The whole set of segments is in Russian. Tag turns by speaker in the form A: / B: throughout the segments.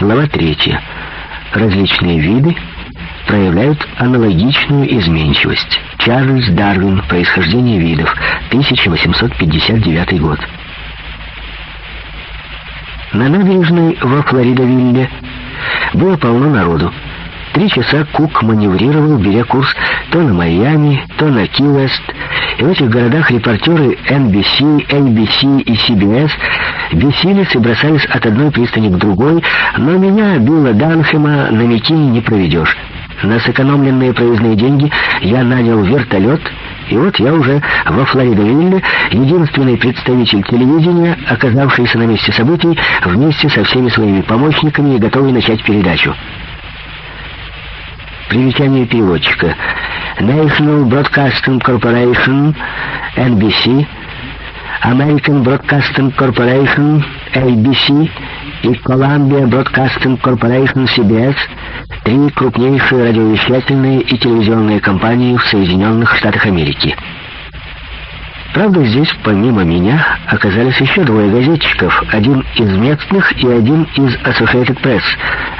A: Глава 3. Различные виды проявляют аналогичную изменчивость. Чарльз Дарвин. Происхождение видов. 1859 год. На набережной во Флоридовилле было полно народу. Три часа Кук маневрировал, беря курс то на Майами, то на Ки-Вест. И в этих городах репортеры NBC, NBC и CBS бесились и бросались от одной пристани к другой, но меня, Билла Данхема, на веки не проведешь. На сэкономленные проездные деньги я нанял вертолет, и вот я уже во Флоридовилле, единственный представитель телевидения, оказавшийся на месте событий, вместе со всеми своими помощниками и готовый начать передачу. Примечание переводчика. National Broadcasting Corporation, NBC, American Broadcasting Corporation, ABC и Columbia Broadcasting Corporation, CBS, три крупнейшие радиовещательные и телевизионные компании в Соединенных Штатах Америки. Правда, здесь помимо меня оказались еще двое газетчиков, один из местных и один из Associated Press.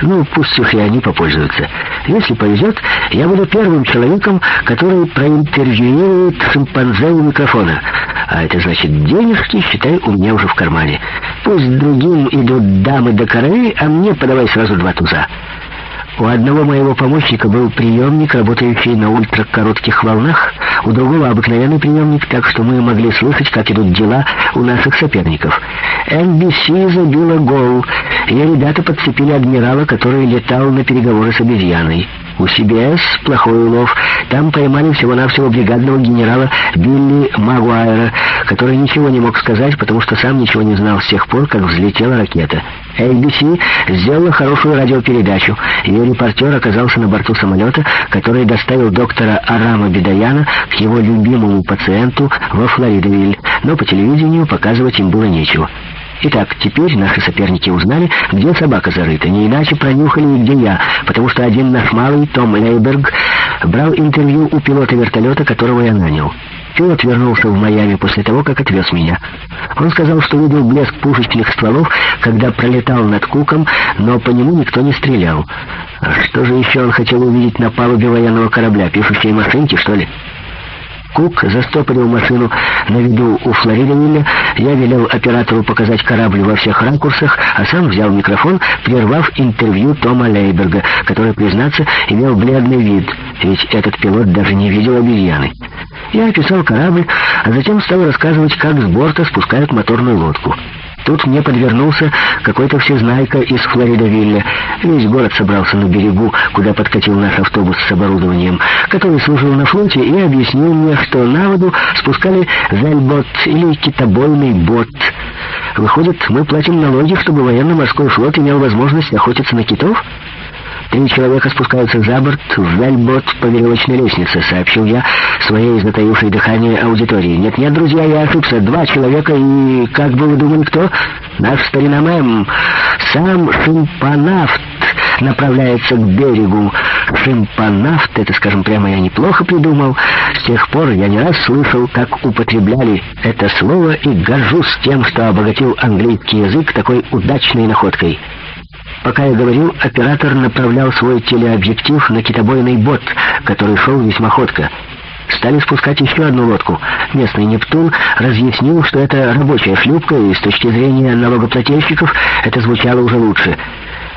A: Ну, пусть их и они попользуются. Если повезет, я буду первым человеком, который проинтервьюирует шимпанзе у микрофона. А это значит, денежки, считай, у меня уже в кармане. Пусть другим идут дамы до коры, а мне подавай сразу два туза. У одного моего помощника был приемник, работающий на ультракоротких волнах, у другого обыкновенный приемник, так что мы могли слышать, как идут дела у наших соперников. NBC забила гол, и ребята подцепили адмирала, который летал на переговоры с обезьяной. У CBS плохой улов. Там поймали всего-навсего бригадного генерала Билли Магуайра, который ничего не мог сказать, потому что сам ничего не знал с тех пор, как взлетела ракета. ABC сделала хорошую радиопередачу. Ее репортер оказался на борту самолета, который доставил доктора Арама Бедаяна к его любимому пациенту во Флоридовиль, но по телевидению показывать им было нечего. Итак, теперь наши соперники узнали, где собака зарыта, не иначе пронюхали где я, потому что один наш малый, Том Лейберг, брал интервью у пилота вертолета, которого я нанял. Стюарт, вернулся в Майами после того, как отвез меня. Он сказал, что видел блеск пушечных стволов, когда пролетал над Куком, но по нему никто не стрелял. А что же еще он хотел увидеть на палубе военного корабля? Пишущие машинки, что ли?» Кук застопорил машину на виду у Флоридовиля. Я велел оператору показать корабль во всех ракурсах, а сам взял микрофон, прервав интервью Тома Лейберга, который, признаться, имел бледный вид, ведь этот пилот даже не видел обезьяны. Я описал корабль, а затем стал рассказывать, как с борта спускают моторную лодку. Тут мне подвернулся какой-то всезнайка из Флоридовилля. Весь город собрался на берегу, куда подкатил наш автобус с оборудованием, который служил на флоте и объяснил мне, что на воду спускали зальбот или китобойный бот. Выходит, мы платим налоги, чтобы военно-морской флот имел возможность охотиться на китов?» Три человека спускаются за борт в вельбот по веревочной лестнице, сообщил я своей затаившей дыхание аудитории. Нет-нет, друзья, я ошибся. Два человека и, как бы вы думали, кто? Наш старина мэм. Сам шимпанафт направляется к берегу. Шимпанафт, это, скажем прямо, я неплохо придумал. С тех пор я не раз слышал, как употребляли это слово и горжусь тем, что обогатил английский язык такой удачной находкой. Пока я говорил, оператор направлял свой телеобъектив на китобойный бот, который шел весьма ходко. Стали спускать еще одну лодку. Местный «Нептун» разъяснил, что это рабочая шлюпка, и с точки зрения налогоплательщиков это звучало уже лучше.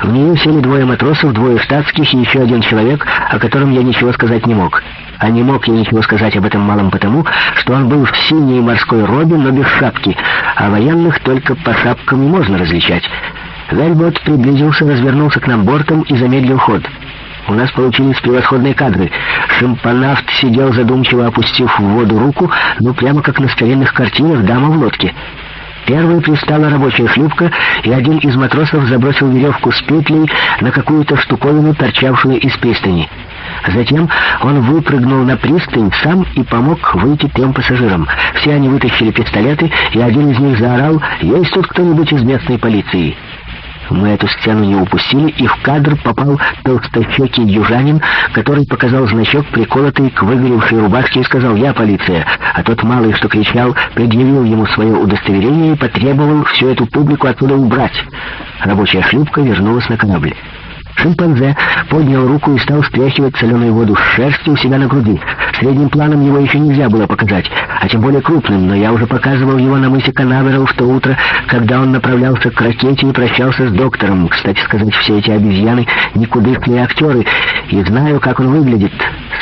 A: В нее сели двое матросов, двое штатских и еще один человек, о котором я ничего сказать не мог. А не мог я ничего сказать об этом малом потому, что он был в синей морской робе, но без шапки, а военных только по шапкам можно различать. Вельбот приблизился, развернулся к нам бортом и замедлил ход. У нас получились превосходные кадры. Шимпанавт сидел задумчиво, опустив в воду руку, ну прямо как на старинных картинах «Дама в лодке». Первой пристала рабочая шлюпка, и один из матросов забросил веревку с петлей на какую-то штуковину, торчавшую из пристани. Затем он выпрыгнул на пристань сам и помог выйти трем пассажирам. Все они вытащили пистолеты, и один из них заорал «Есть тут кто-нибудь из местной полиции?» Мы эту сцену не упустили, и в кадр попал толстощекий южанин, который показал значок, приколотый к выгоревшей рубашке, и сказал «Я полиция». А тот малый, что кричал, предъявил ему свое удостоверение и потребовал всю эту публику оттуда убрать. Рабочая шлюпка вернулась на корабль. Шимпанзе поднял руку и стал стряхивать соленую воду с шерсти у себя на груди. Средним планом его еще нельзя было показать, а тем более крупным, но я уже показывал его на мысе Канаверал в то утро, когда он направлялся к ракете и прощался с доктором. Кстати сказать, все эти обезьяны — никудышные актеры, и знаю, как он выглядит.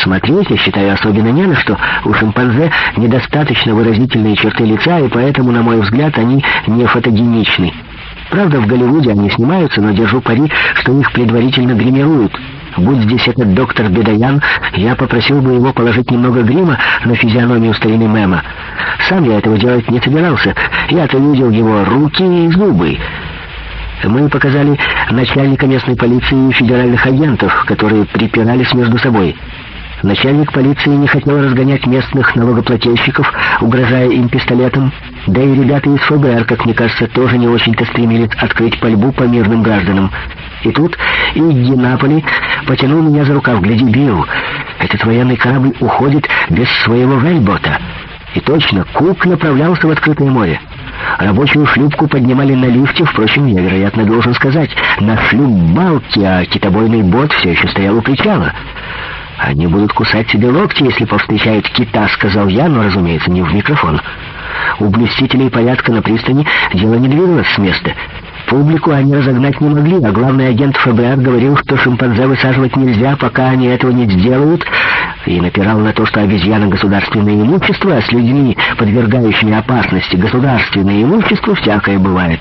A: Смотреть, я считаю, особенно не на что. У шимпанзе недостаточно выразительные черты лица, и поэтому, на мой взгляд, они не фотогеничны. Правда, в Голливуде они снимаются, но держу пари, что их предварительно гримируют. Будь здесь этот доктор Бедаян, я попросил бы его положить немного грима на физиономию старины Мэма. Сам я этого делать не собирался. Я-то видел его руки и зубы. Мы показали начальника местной полиции и федеральных агентов, которые припирались между собой. Начальник полиции не хотел разгонять местных налогоплательщиков, угрожая им пистолетом. Да и ребята из ФБР, как мне кажется, тоже не очень-то стремились открыть пальбу по мирным гражданам. И тут Игги Наполи потянул меня за рукав. «Гляди, Билл, этот военный корабль уходит без своего вельбота». И точно, Кук направлялся в открытое море. Рабочую шлюпку поднимали на лифте, впрочем, я, вероятно, должен сказать, на шлюп Балки, а китобойный бот все еще стоял у причала. «Они будут кусать себе локти, если повстречают кита», — сказал я, но, разумеется, не в микрофон. У блюстителей порядка на пристани дело не двинулось с места. Публику они разогнать не могли, а главный агент ФБР говорил, что шимпанзе высаживать нельзя, пока они этого не сделают, и напирал на то, что обезьяна — государственное имущество, а с людьми, подвергающими опасности государственное имущество, всякое бывает.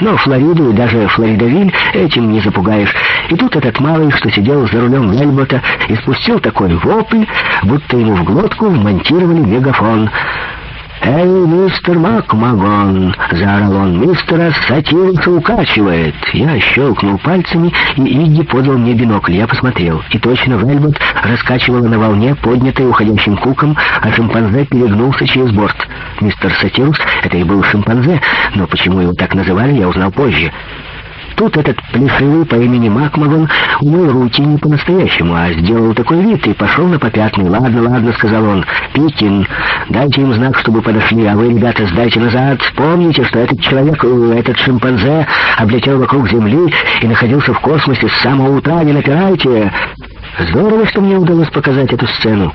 A: Но Флориду и даже Флоридовиль этим не запугаешь. И тут этот малый, что сидел за рулем Вельбота, испустил такой вопль, будто ему в глотку вмонтировали мегафон. «Эй, мистер Макмагон!» — заорал он. «Мистера сочинца укачивает!» Я щелкнул пальцами, и Игги подал мне бинокль. Я посмотрел. И точно Вельбот раскачивала на волне, поднятой уходящим куком, а шимпанзе перегнулся через борт. Мистер Сатирус — это и был шимпанзе, но почему его так называли, я узнал позже. Тут этот плешивый по имени Макмагон умыл руки не по-настоящему, а сделал такой вид и пошел на попятный. «Ладно, ладно», — сказал он, — «Пикин, дайте им знак, чтобы подошли, а вы, ребята, сдайте назад. Помните, что этот человек, э, этот шимпанзе, облетел вокруг Земли и находился в космосе с самого утра, не напирайте!» Здорово, что мне удалось показать эту сцену.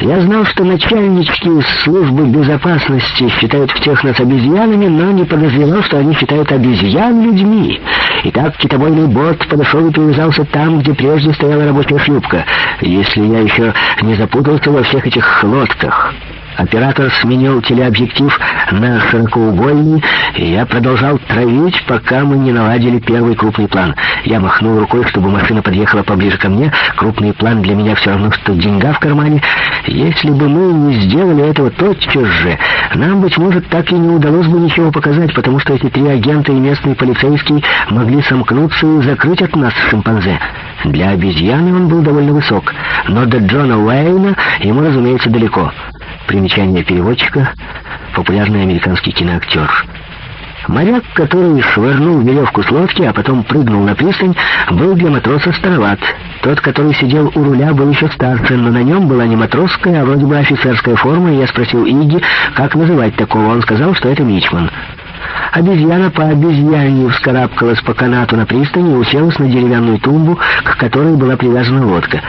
A: Я знал, что начальнички службы безопасности считают всех нас обезьянами, но не подозревал, что они считают обезьян людьми. И так китобойный бот подошел и привязался там, где прежде стояла рабочая шлюпка, если я еще не запутался во всех этих лодках». Оператор сменил телеобъектив на широкоугольный, и я продолжал травить, пока мы не наладили первый крупный план. Я махнул рукой, чтобы машина подъехала поближе ко мне. Крупный план для меня все равно, что деньга в кармане. Если бы мы не сделали этого тотчас же, нам, быть может, так и не удалось бы ничего показать, потому что эти три агента и местный полицейский могли сомкнуться и закрыть от нас шимпанзе. Для обезьяны он был довольно высок, но до Джона Уэйна ему, разумеется, далеко. Примечание переводчика. Популярный американский киноактер. Моряк, который швырнул веревку с лодки, а потом прыгнул на пристань, был для матроса староват. Тот, который сидел у руля, был еще старше, но на нем была не матросская, а вроде бы офицерская форма, и я спросил Иги, как называть такого. Он сказал, что это мичман. Обезьяна по обезьяне вскарабкалась по канату на пристани и уселась на деревянную тумбу, к которой была привязана лодка.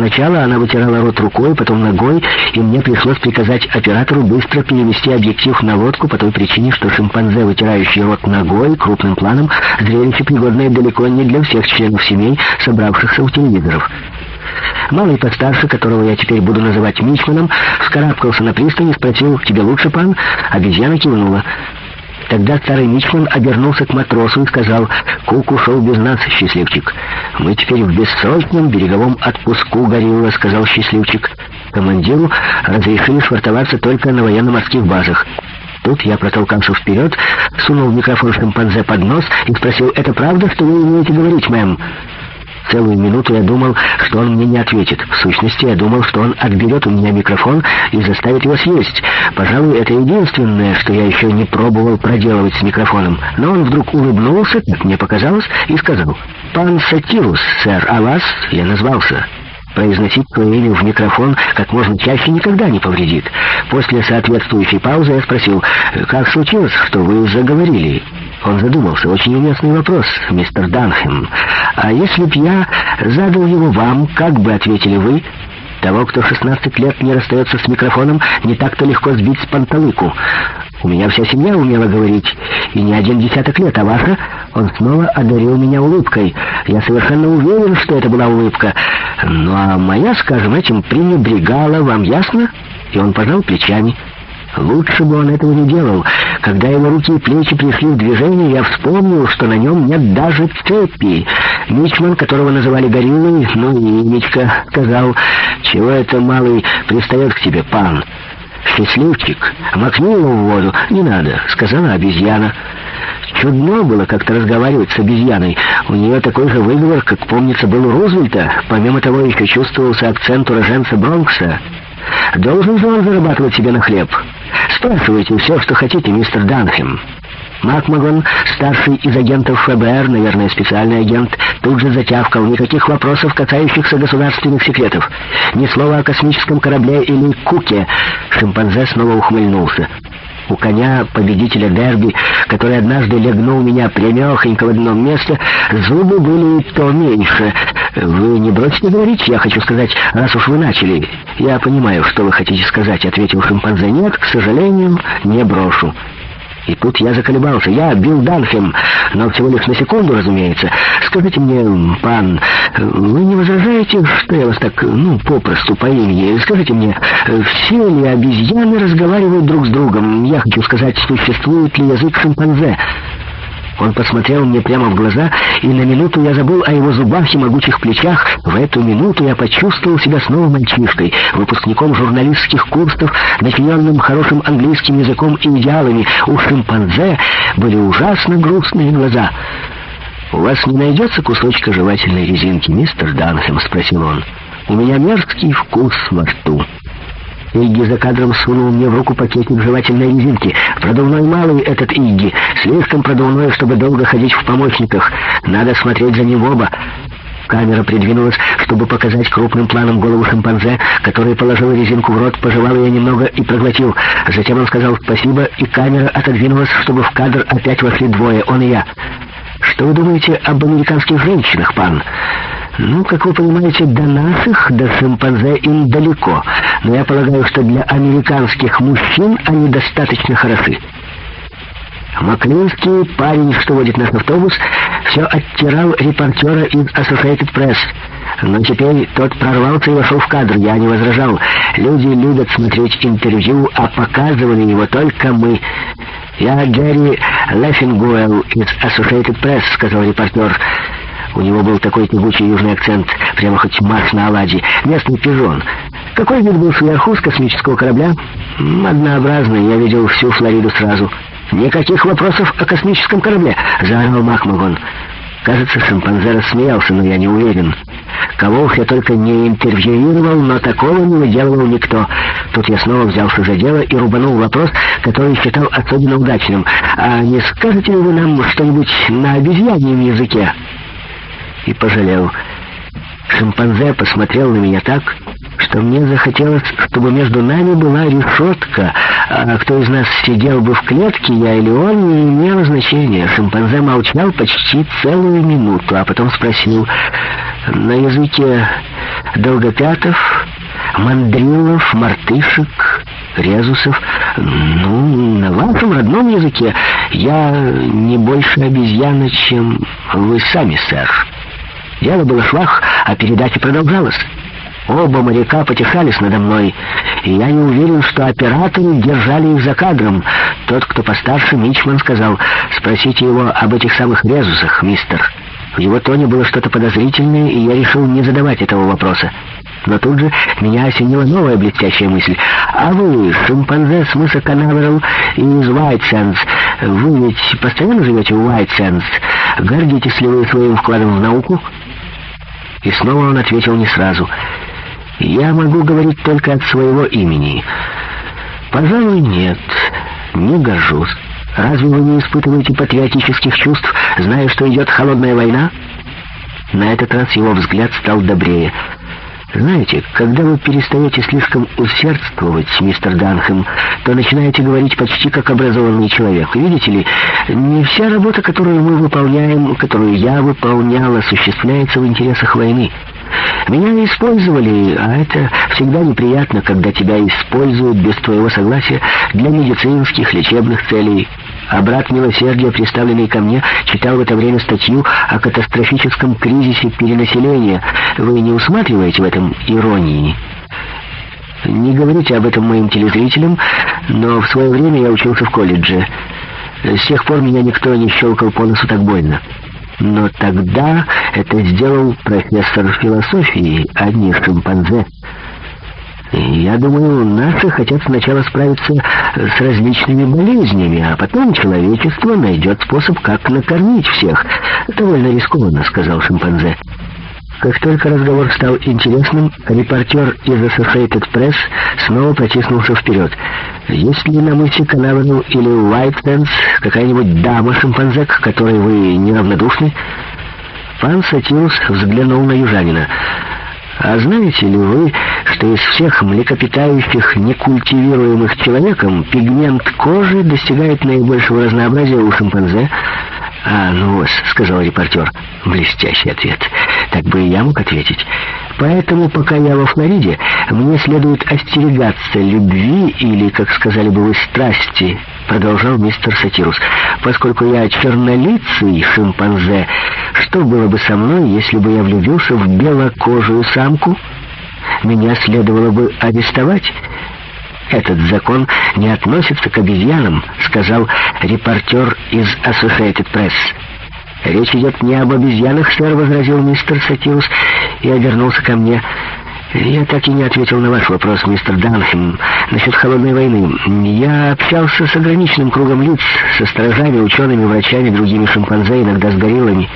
A: Сначала она вытирала рот рукой, потом ногой, и мне пришлось приказать оператору быстро перевести объектив на лодку по той причине, что шимпанзе, вытирающий рот ногой, крупным планом, зрелище пригодное далеко не для всех членов семей, собравшихся у телевизоров. Малый постарше, которого я теперь буду называть Мичманом, вскарабкался на пристань и спросил, «Тебе лучше, пан?» Обезьяна кивнула. Тогда старый Мичман обернулся к матросу и сказал, «Кук ушел без нас, счастливчик». «Мы теперь в бессрочном береговом отпуску, горилла», — сказал счастливчик. «Командиру разрешили швартоваться только на военно-морских базах». Тут я протолкался вперед, сунул микрофон шимпанзе под нос и спросил, «Это правда, что вы умеете говорить, мэм?» Целую минуту я думал, что он мне не ответит. В сущности, я думал, что он отберет у меня микрофон и заставит его съесть. Пожалуй, это единственное, что я еще не пробовал проделывать с микрофоном. Но он вдруг улыбнулся, как мне показалось, и сказал, «Пан Сатирус, сэр, а вас я назвался». Произносить твое имя в микрофон как можно чаще никогда не повредит. После соответствующей паузы я спросил, «Как случилось, что вы заговорили?» Он задумался. «Очень уместный вопрос, мистер Данхем. А если б я задал его вам, как бы ответили вы?» Того, кто 16 лет не расстается с микрофоном, не так-то легко сбить с панталыку. У меня вся семья умела говорить, и не один десяток лет, а ваша... Он снова одарил меня улыбкой. Я совершенно уверен, что это была улыбка. Ну а моя, скажем, этим пренебрегала, вам ясно? И он пожал плечами. Лучше бы он этого не делал. Когда его руки и плечи пришли в движение, я вспомнил, что на нем нет даже цепи. Мичман, которого называли гориллой, ну и Мичка, сказал, «Чего это, малый, пристает к тебе, пан?» «Счастливчик, макни его в воду, не надо», — сказала обезьяна. Чудно было как-то разговаривать с обезьяной. У нее такой же выговор, как, помнится, был у Рузвельта. Помимо того, еще чувствовался акцент уроженца Бронкса. «Должен же он зарабатывать себе на хлеб?» Спрашивайте все, что хотите, мистер Данхем. Мак Магон, старший из агентов ФБР, наверное, специальный агент, тут же затявкал. Никаких вопросов, касающихся государственных секретов. Ни слова о космическом корабле или куке. Шимпанзе снова ухмыльнулся у коня победителя Дерби, который однажды легнул меня прямехонько в одно место, зубы были то меньше. «Вы не бросите говорить? Я хочу сказать, раз уж вы начали». «Я понимаю, что вы хотите сказать», — ответил шимпанзе. «Нет, к сожалению, не брошу». И тут я заколебался. Я Билл Данхем, но всего лишь на секунду, разумеется. Скажите мне, пан, вы не возражаете, что я вас так, ну, попросту по имени? Скажите мне, все ли обезьяны разговаривают друг с другом? Я хочу сказать, существует ли язык шимпанзе?» Он посмотрел мне прямо в глаза, и на минуту я забыл о его зубах и могучих плечах. В эту минуту я почувствовал себя снова мальчишкой, выпускником журналистских курсов, населенным хорошим английским языком и идеалами. У шимпанзе были ужасно грустные глаза. «У вас не найдется кусочка жевательной резинки, мистер Данхэм?» — спросил он. «У меня мерзкий вкус во рту». Игги за кадром сунул мне в руку пакетик жевательной резинки. Продувной малый этот Игги. Слишком продувной, чтобы долго ходить в помощниках. Надо смотреть за ним оба. Камера придвинулась, чтобы показать крупным планом голову шимпанзе, который положил резинку в рот, пожевал ее немного и проглотил. Затем он сказал «спасибо», и камера отодвинулась, чтобы в кадр опять вошли двое, он и я. «Что вы думаете об американских женщинах, пан?» Ну, как вы понимаете, до наших, до шимпанзе им далеко. Но я полагаю, что для американских мужчин они достаточно хороши. Маклинский, парень, что водит наш автобус, все оттирал репортера из Associated Press. Но теперь тот прорвался и вошел в кадр. Я не возражал. Люди любят смотреть интервью, а показывали его только мы. «Я Гэри Леффингуэлл из Associated Press», — сказал репортер. У него был такой тягучий южный акцент, прямо хоть Марс на оладьи. Местный пижон. Какой вид был сверху с космического корабля? Однообразный, я видел всю Флориду сразу. Никаких вопросов о космическом корабле, заорал Макмагон. Кажется, шимпанзе рассмеялся, но я не уверен. Ковов я только не интервьюировал, но такого не выделывал никто. Тут я снова взялся за дело и рубанул вопрос, который считал особенно удачным. «А не скажете ли вы нам что-нибудь на обезьяньем языке?» и пожалел. Шимпанзе посмотрел на меня так, что мне захотелось, чтобы между нами была решетка, а кто из нас сидел бы в клетке, я или он, не имело значения. Шимпанзе молчал почти целую минуту, а потом спросил на языке долгопятов, мандрилов, мартышек, резусов, ну, на вашем родном языке я не больше обезьяна, чем вы сами, сэр». Дело было в швах, а передача продолжалась. Оба моряка потешались надо мной, и я не уверен, что операторы держали их за кадром. Тот, кто постарше, Мичман сказал, «Спросите его об этих самых резусах, мистер». В его тоне было что-то подозрительное, и я решил не задавать этого вопроса. Но тут же меня осенила новая блестящая мысль. «А вы, шимпанзе с мыса Канаверал и из Уайтсенс, вы ведь постоянно живете в Уайтсенс? Гордитесь ли вы своим вкладом в науку?» И снова он ответил не сразу. «Я могу говорить только от своего имени». «Пожалуй, нет. Не горжусь. Разве вы не испытываете патриотических чувств, зная, что идет холодная война?» На этот раз его взгляд стал добрее. Знаете, когда вы перестаете слишком усердствовать, мистер Данхэм, то начинаете говорить почти как образованный человек. Видите ли, не вся работа, которую мы выполняем, которую я выполнял, осуществляется в интересах войны. Меня использовали, а это всегда неприятно, когда тебя используют без твоего согласия для медицинских, лечебных целей. А брат милосердия, представленный ко мне, читал в это время статью о катастрофическом кризисе перенаселения. Вы не усматриваете в этом иронии? Не говорите об этом моим телезрителям, но в свое время я учился в колледже. С тех пор меня никто не щелкал по носу так больно. Но тогда это сделал профессор философии, а не шимпанзе. Я думаю, наши хотят сначала справиться с различными болезнями, а потом человечество найдет способ, как накормить всех. Довольно рискованно, сказал шимпанзе. Как только разговор стал интересным, репортер из Associated Press снова протиснулся вперед. Если на мысе Канавену или Уайтленс какая-нибудь дама-шимпанзе, к которой вы неравнодушны?» Пан Сатиус взглянул на южанина. «А знаете ли вы, что из всех млекопитающих, некультивируемых человеком, пигмент кожи достигает наибольшего разнообразия у шимпанзе?» «А, ну вот», — сказал репортер. «Блестящий ответ. Так бы и я мог ответить». Поэтому, пока я во Флориде, мне следует остерегаться любви или, как сказали бы вы, страсти, продолжал мистер Сатирус, поскольку я чернолицый шимпанзе. Что было бы со мной, если бы я влюбился в белокожую самку? Меня следовало бы арестовать. «Этот закон не относится к обезьянам», — сказал репортер из Associated Press. «Речь идет не об обезьянах, сэр», — возразил мистер Сатиус и обернулся ко мне. «Я так и не ответил на ваш вопрос, мистер Данхем, насчет холодной войны. Я общался с ограниченным кругом лиц, со сторожами, учеными, врачами, другими шимпанзе, иногда с гориллами.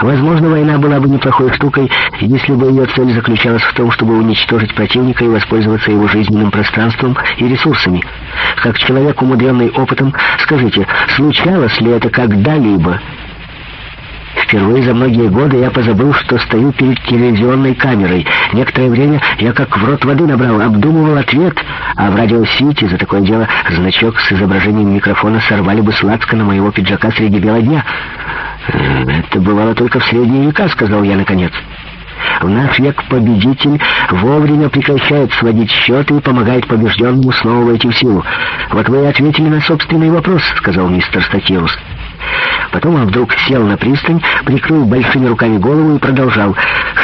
A: Возможно, война была бы неплохой штукой, если бы ее цель заключалась в том, чтобы уничтожить противника и воспользоваться его жизненным пространством и ресурсами. Как человек, умудренный опытом, скажите, случалось ли это когда-либо?» Впервые за многие годы я позабыл, что стою перед телевизионной камерой. Некоторое время я как в рот воды набрал, обдумывал ответ, а в радио-сити за такое дело значок с изображением микрофона сорвали бы сладко на моего пиджака среди бела дня. «Э, «Это бывало только в средние века», — сказал я наконец. В наш век победитель вовремя прекращает сводить счеты и помогает побежденному снова войти в силу. «Вот вы и ответили на собственный вопрос», — сказал мистер Статирус. Потом он вдруг сел на пристань, прикрыл большими руками голову и продолжал.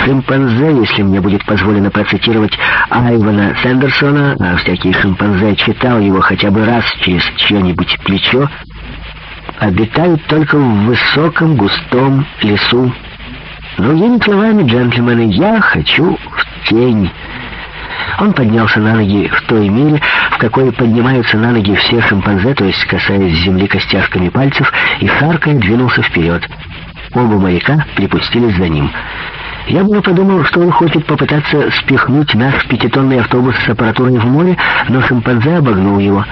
A: «Шимпанзе, если мне будет позволено процитировать Айвана Сэндерсона, а всякий шимпанзе читал его хотя бы раз через чье-нибудь плечо, обитают только в высоком густом лесу. Другими словами, джентльмены, я хочу в тень». Он поднялся на ноги в той мере, в какой поднимаются на ноги все шимпанзе, то есть касаясь земли костяшками пальцев, и харкая двинулся вперед. Оба моряка припустились за ним. Я бы подумал, что он хочет попытаться спихнуть наш пятитонный автобус с аппаратурой в море, но шимпанзе обогнул его.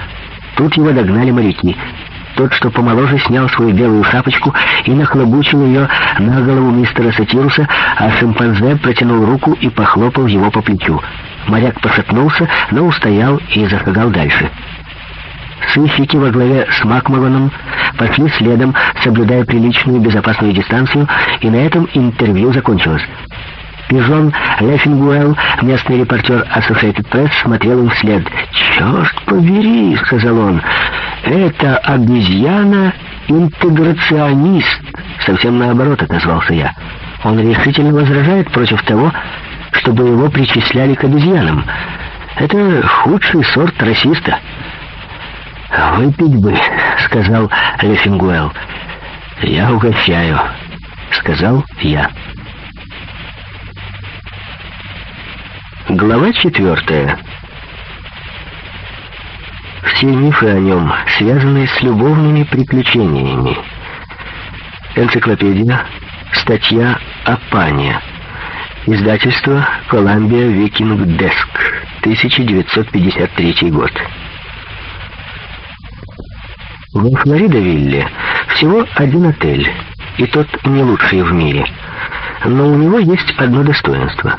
A: Тут его догнали моряки. Тот, что помоложе, снял свою белую шапочку и нахлобучил ее на голову мистера Сатируса, а шимпанзе протянул руку и похлопал его по плечу. Моряк пошатнулся, но устоял и зашагал дальше. Сыщики во главе с Макмалоном пошли следом, соблюдая приличную безопасную дистанцию, и на этом интервью закончилось. Пижон Леффингуэлл, местный репортер Associated Press, смотрел им вслед. «Черт побери!» — сказал он. «Это обезьяна-интеграционист!» Совсем наоборот отозвался я. Он решительно возражает против того, чтобы его причисляли к обезьянам. Это худший сорт расиста. «Выпить бы», — сказал Лефингуэлл. «Я угощаю», — сказал я. Глава четвертая. Все мифы о нем связаны с любовными приключениями. Энциклопедия, статья о пане. Издательство «Коламбия Викинг Деск», 1953 год. Во Флоридовилле всего один отель, и тот не лучший в мире. Но у него есть одно достоинство.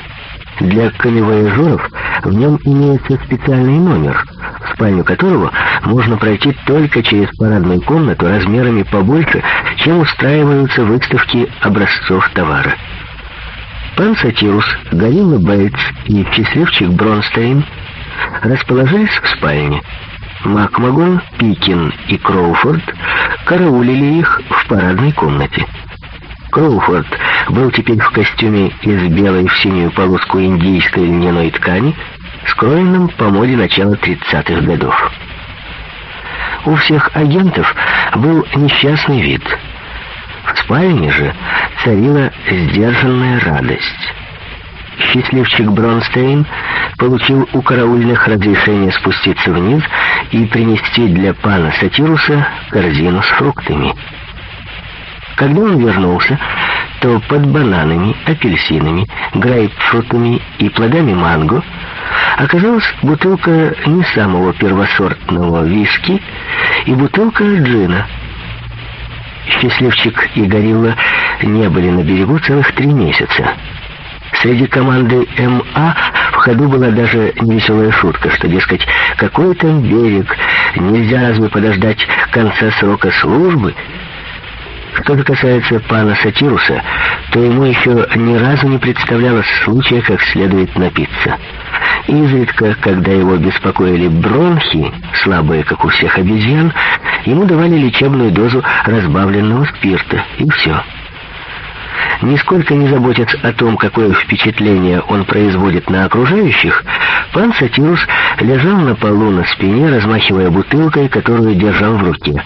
A: Для камевояжеров в нем имеется специальный номер, в спальню которого можно пройти только через парадную комнату размерами побольше, чем устраиваются выставки образцов товара. Пан Сатирус, Горилла Бейтс и счастливчик Бронстейн расположились в спальне. Макмагон, Пикин и Кроуфорд караулили их в парадной комнате. Кроуфорд был теперь в костюме из белой в синюю полоску индийской льняной ткани, скроенном по моде начала 30-х годов. У всех агентов был несчастный вид — в спальне же царила сдержанная радость. Счастливчик Бронстейн получил у караульных разрешение спуститься вниз и принести для пана Сатируса корзину с фруктами. Когда он вернулся, то под бананами, апельсинами, грейпфрутами и плодами манго оказалась бутылка не самого первосортного виски и бутылка джина — Счастливчик и Горилла не были на берегу целых три месяца. Среди команды МА в ходу была даже невеселая шутка, что, дескать, какой там берег, нельзя разве подождать конца срока службы, что же касается пана Сатируса, то ему еще ни разу не представлялось случая, как следует напиться. Изредка, когда его беспокоили бронхи, слабые, как у всех обезьян, ему давали лечебную дозу разбавленного спирта, и все. Нисколько не заботясь о том, какое впечатление он производит на окружающих, пан Сатирус лежал на полу на спине, размахивая бутылкой, которую держал в руке.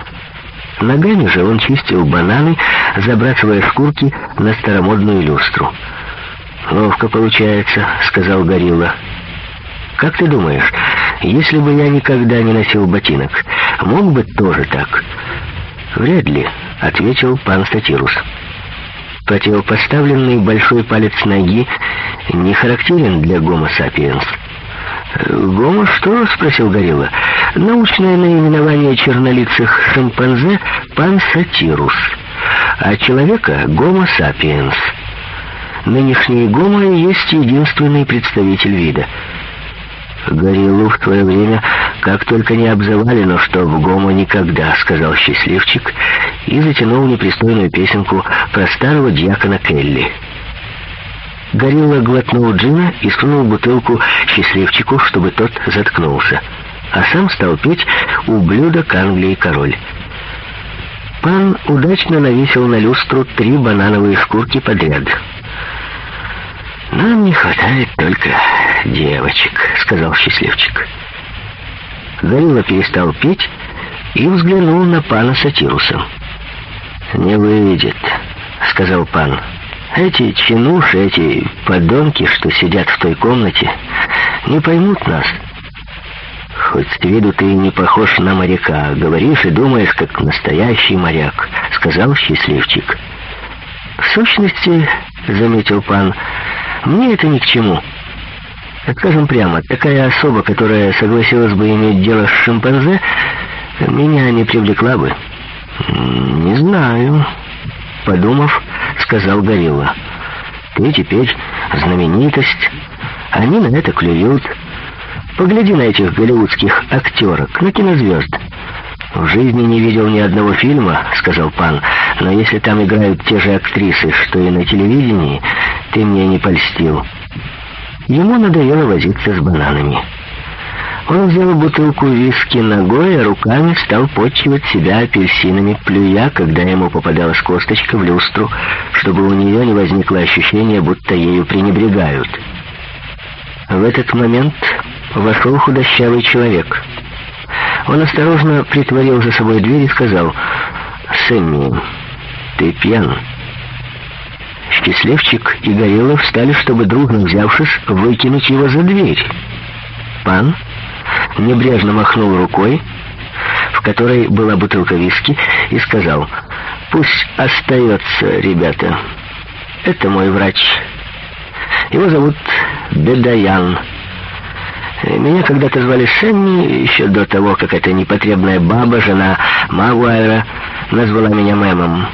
A: Ногами же он чистил бананы, забрасывая шкурки на старомодную люстру. «Ловко получается», — сказал Горилла. «Как ты думаешь, если бы я никогда не носил ботинок, мог бы тоже так?» «Вряд ли», — ответил пан Статирус. Противопоставленный большой палец ноги не характерен для гомо сапиенс. «Гомо что?» — спросил Горилла. Научное наименование чернолицых шимпанзе – пансатирус, а человека – гомо сапиенс. Нынешний гомо есть единственный представитель вида. Гориллу в твое время как только не обзывали, но что в гомо никогда, сказал счастливчик и затянул непристойную песенку про старого дьякона Келли. Горилла глотнул джина и сунул бутылку счастливчику, чтобы тот заткнулся а сам стал петь «Ублюдок Англии король». Пан удачно навесил на люстру три банановые шкурки подряд. «Нам не хватает только девочек», — сказал счастливчик. Горилла перестал петь и взглянул на пана Сатируса. «Не выйдет», — сказал пан. «Эти чинуши, эти подонки, что сидят в той комнате, не поймут нас». «Хоть с виду ты не похож на моряка, говоришь и думаешь, как настоящий моряк», — сказал счастливчик. «В сущности, — заметил пан, — мне это ни к чему. Скажем прямо, такая особа, которая согласилась бы иметь дело с шимпанзе, меня не привлекла бы». «Не знаю», — подумав, сказал Горилла. «Ты теперь знаменитость, они на это клюют». Погляди на этих голливудских актерок, на кинозвезд. «В жизни не видел ни одного фильма», — сказал пан. «Но если там играют те же актрисы, что и на телевидении, ты мне не польстил». Ему надоело возиться с бананами. Он взял бутылку виски ногой, а руками стал почивать себя апельсинами, плюя, когда ему попадалась косточка в люстру, чтобы у нее не возникло ощущения, будто ею пренебрегают. В этот момент Вошел худощавый человек. Он осторожно притворил за собой дверь и сказал, «Сэмми, ты пьян». Счастливчик и Горелов встали, чтобы, дружно взявшись, выкинуть его за дверь. Пан небрежно махнул рукой, в которой была бутылка виски, и сказал, «Пусть остается, ребята. Это мой врач. Его зовут Бедаян». Э, меня когда-то звали Шенни, еще до того, как эта непотребная баба, жена Магуайра, назвала меня мэмом.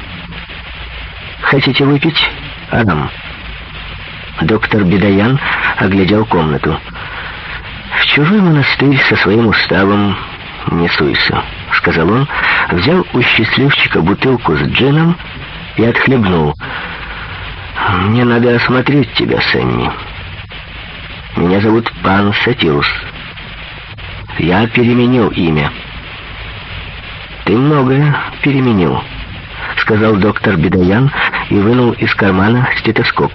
A: Хотите выпить, Адам? Доктор Бедаян оглядел комнату. В чужой монастырь со своим уставом не суйся, сказал он, взял у счастливчика бутылку с джином и отхлебнул. «Мне надо осмотреть тебя, Сенни». Меня зовут Пан Сатирус. Я переменил имя. Ты многое переменил, сказал доктор Бедаян и вынул из кармана стетоскоп.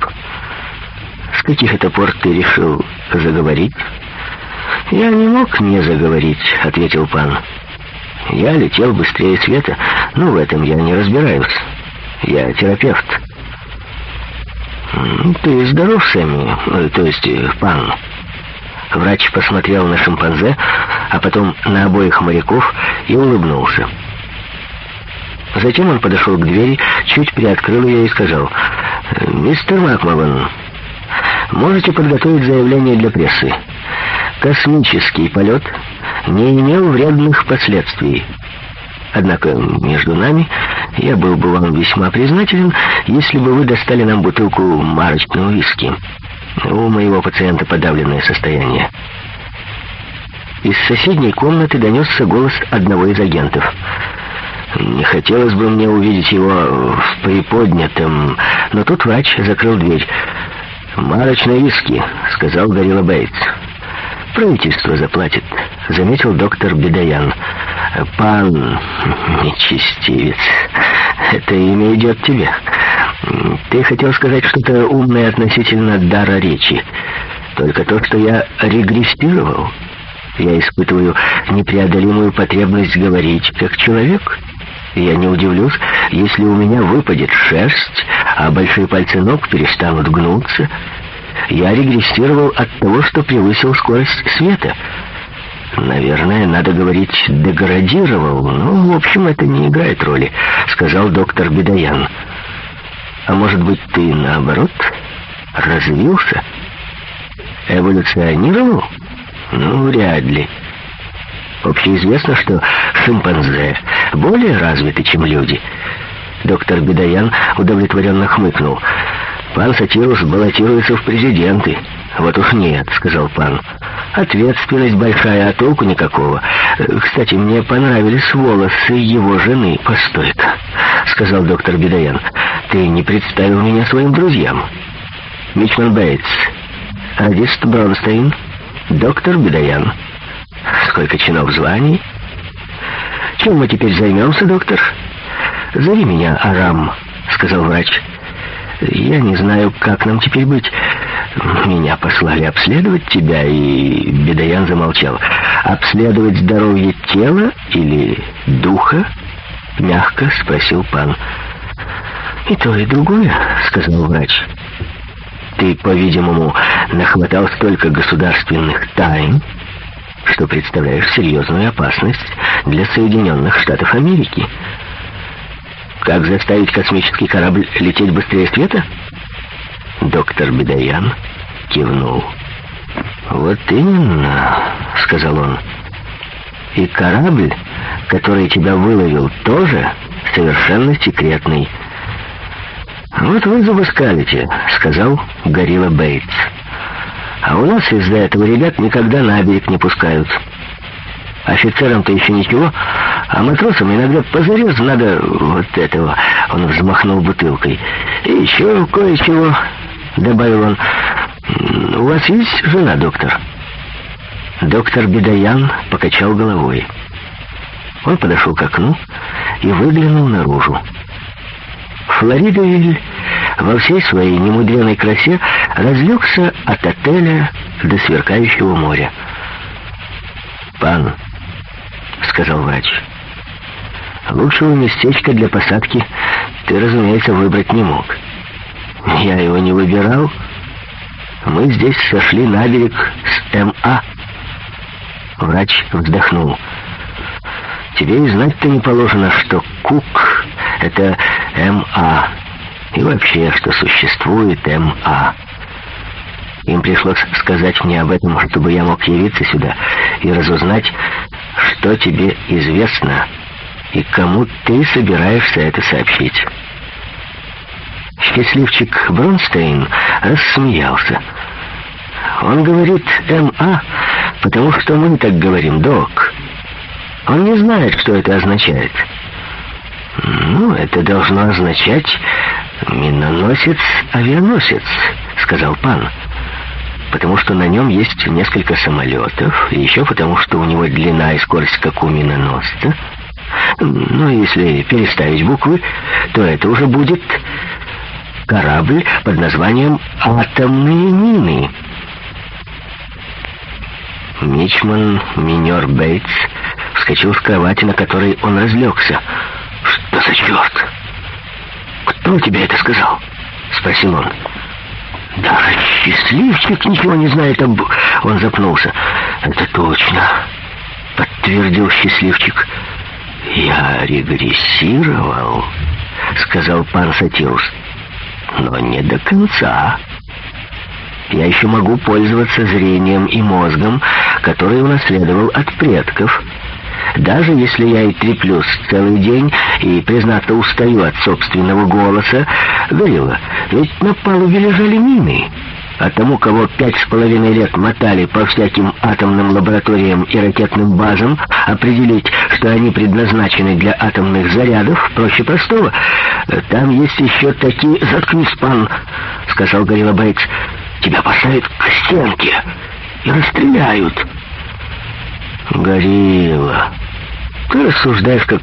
A: С каких это пор ты решил заговорить? Я не мог не заговорить, ответил пан. Я летел быстрее света, но в этом я не разбираюсь. Я терапевт. «Ты здоров, Сэмми? Э, то есть, э, пан?» Врач посмотрел на шимпанзе, а потом на обоих моряков и улыбнулся. Затем он подошел к двери, чуть приоткрыл ее и сказал, «Мистер Макмован, можете подготовить заявление для прессы? Космический полет не имел вредных последствий. Однако между нами я был бы вам весьма признателен, если бы вы достали нам бутылку марочного виски. У моего пациента подавленное состояние. Из соседней комнаты донесся голос одного из агентов. Не хотелось бы мне увидеть его в приподнятом, но тут врач закрыл дверь. «Марочное виски», — сказал Горилла Бейтс правительство заплатит», — заметил доктор Бедаян. «Пан нечестивец, это имя идет тебе. Ты хотел сказать что-то умное относительно дара речи. Только то, что я регрессировал, я испытываю непреодолимую потребность говорить как человек». Я не удивлюсь, если у меня выпадет шерсть, а большие пальцы ног перестанут гнуться я регрессировал от того, что превысил скорость света. «Наверное, надо говорить, деградировал, но, в общем, это не играет роли», — сказал доктор Бедаян. «А может быть, ты, наоборот, развился? Эволюционировал? Ну, вряд ли». Общеизвестно, что шимпанзе более развиты, чем люди. Доктор Бедаян удовлетворенно хмыкнул. Пан Сатируш баллотируется в президенты. Вот уж нет, сказал пан. Ответственность большая, а толку никакого. Э, кстати, мне понравились волосы его жены. Постой-ка, сказал доктор Бедаян. Ты не представил меня своим друзьям. Мичман Бейтс, радист Бронстейн, доктор Бедаян. Сколько чинов званий? Чем мы теперь займемся, доктор? Зови меня Арам, сказал врач. Я не знаю, как нам теперь быть. Меня послали обследовать тебя, и Бедаян замолчал. Обследовать здоровье тела или духа? Мягко спросил пан. И то, и другое, сказал врач. Ты, по-видимому, нахватал столько государственных тайн, что представляешь серьезную опасность для Соединенных Штатов Америки. Как заставить космический корабль лететь быстрее света? Доктор Бедаян кивнул. «Вот именно», — сказал он. «И корабль, который тебя выловил, тоже совершенно секретный». «Вот вы зубоскалите», — сказал Горилла Бейтс. «А у нас из-за этого ребят никогда на берег не пускают». Офицерам-то еще ничего, а матросам иногда позарез надо вот этого. Он взмахнул бутылкой. И еще кое-чего, добавил он. У вас есть жена, доктор? Доктор Бедаян покачал головой. Он подошел к окну и выглянул наружу. Флоридовиль во всей своей немудренной красе разлегся от отеля до сверкающего моря. «Пан», — сказал врач. Лучшего местечка для посадки ты, разумеется, выбрать не мог. Я его не выбирал. Мы здесь сошли на берег с М.А. Врач вздохнул. Тебе и знать-то не положено, что Кук — это М.А. И вообще, что существует М.А. Им пришлось сказать мне об этом, чтобы я мог явиться сюда и разузнать, что тебе известно и кому ты собираешься это сообщить. Счастливчик Бронстейн рассмеялся. Он говорит «МА», потому что мы так говорим «док». Он не знает, что это означает. «Ну, это должно означать миноносец-авианосец», — сказал пан потому что на нем есть несколько самолетов, и еще потому что у него длина и скорость как у миноносца. Ну, если переставить буквы, то это уже будет корабль под названием «Атомные мины». Мичман Минер Бейтс вскочил с кровати, на которой он разлегся. «Что за черт? Кто тебе это сказал?» — спросил он. Да, счастливчик ничего не знает об... Он запнулся. Это точно, подтвердил счастливчик. Я регрессировал, сказал пан Сатирус. Но не до конца. Я еще могу пользоваться зрением и мозгом, который унаследовал от предков. Даже если я и треплюсь целый день и, признаться, устаю от собственного голоса, говорила, ведь на палубе лежали мины. А тому, кого пять с половиной лет мотали по всяким атомным лабораториям и ракетным базам, определить, что они предназначены для атомных зарядов, проще простого. Там есть еще такие... «Заткнись, пан!» — сказал Горилла Бейтс. «Тебя поставят к стенке и расстреляют!» «Горилла, ты рассуждаешь, как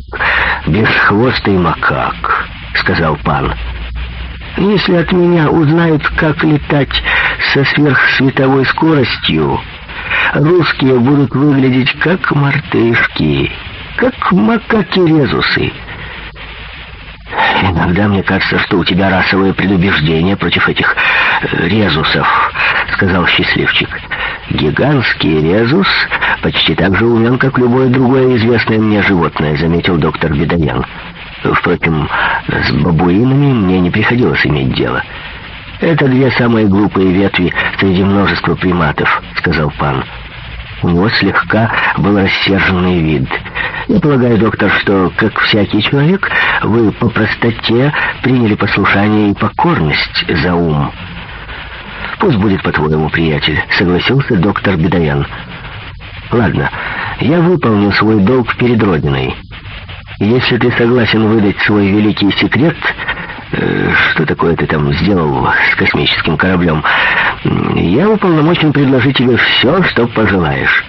A: бесхвостый макак», — сказал пан. «Если от меня узнают, как летать со сверхсветовой скоростью, русские будут выглядеть как мартышки, как макаки-резусы». «Иногда мне кажется, что у тебя расовое предубеждение против этих резусов», — сказал счастливчик. Гигантский резус почти так же умен, как любое другое известное мне животное, заметил доктор Бедоян. Впрочем, с бабуинами мне не приходилось иметь дело. «Это две самые глупые ветви среди множества приматов», — сказал пан. У него слегка был рассерженный вид. «Я полагаю, доктор, что, как всякий человек, вы по простоте приняли послушание и покорность за ум». Пусть будет по-твоему, приятель, согласился доктор Бедаян. Ладно, я выполню свой долг перед Родиной. Если ты согласен выдать свой великий секрет, э, что такое ты там сделал с космическим кораблем, я уполномочен предложить тебе все, что пожелаешь.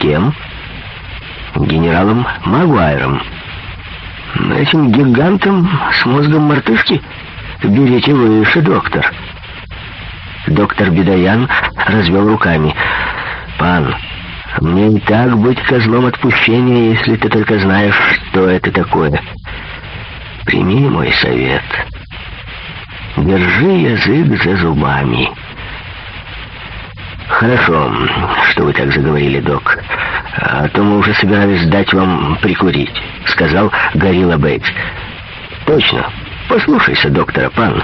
A: Кем? Генералом Магуайром. Этим гигантом с мозгом мартышки? Берите выше, доктор. — Доктор Бедаян развел руками. «Пан, мне не так быть козлом отпущения, если ты только знаешь, что это такое. Прими мой совет. Держи язык за зубами». «Хорошо, что вы так заговорили, док. А то мы уже собирались дать вам прикурить», — сказал Горилла Бейтс. «Точно. Послушайся доктора, пан.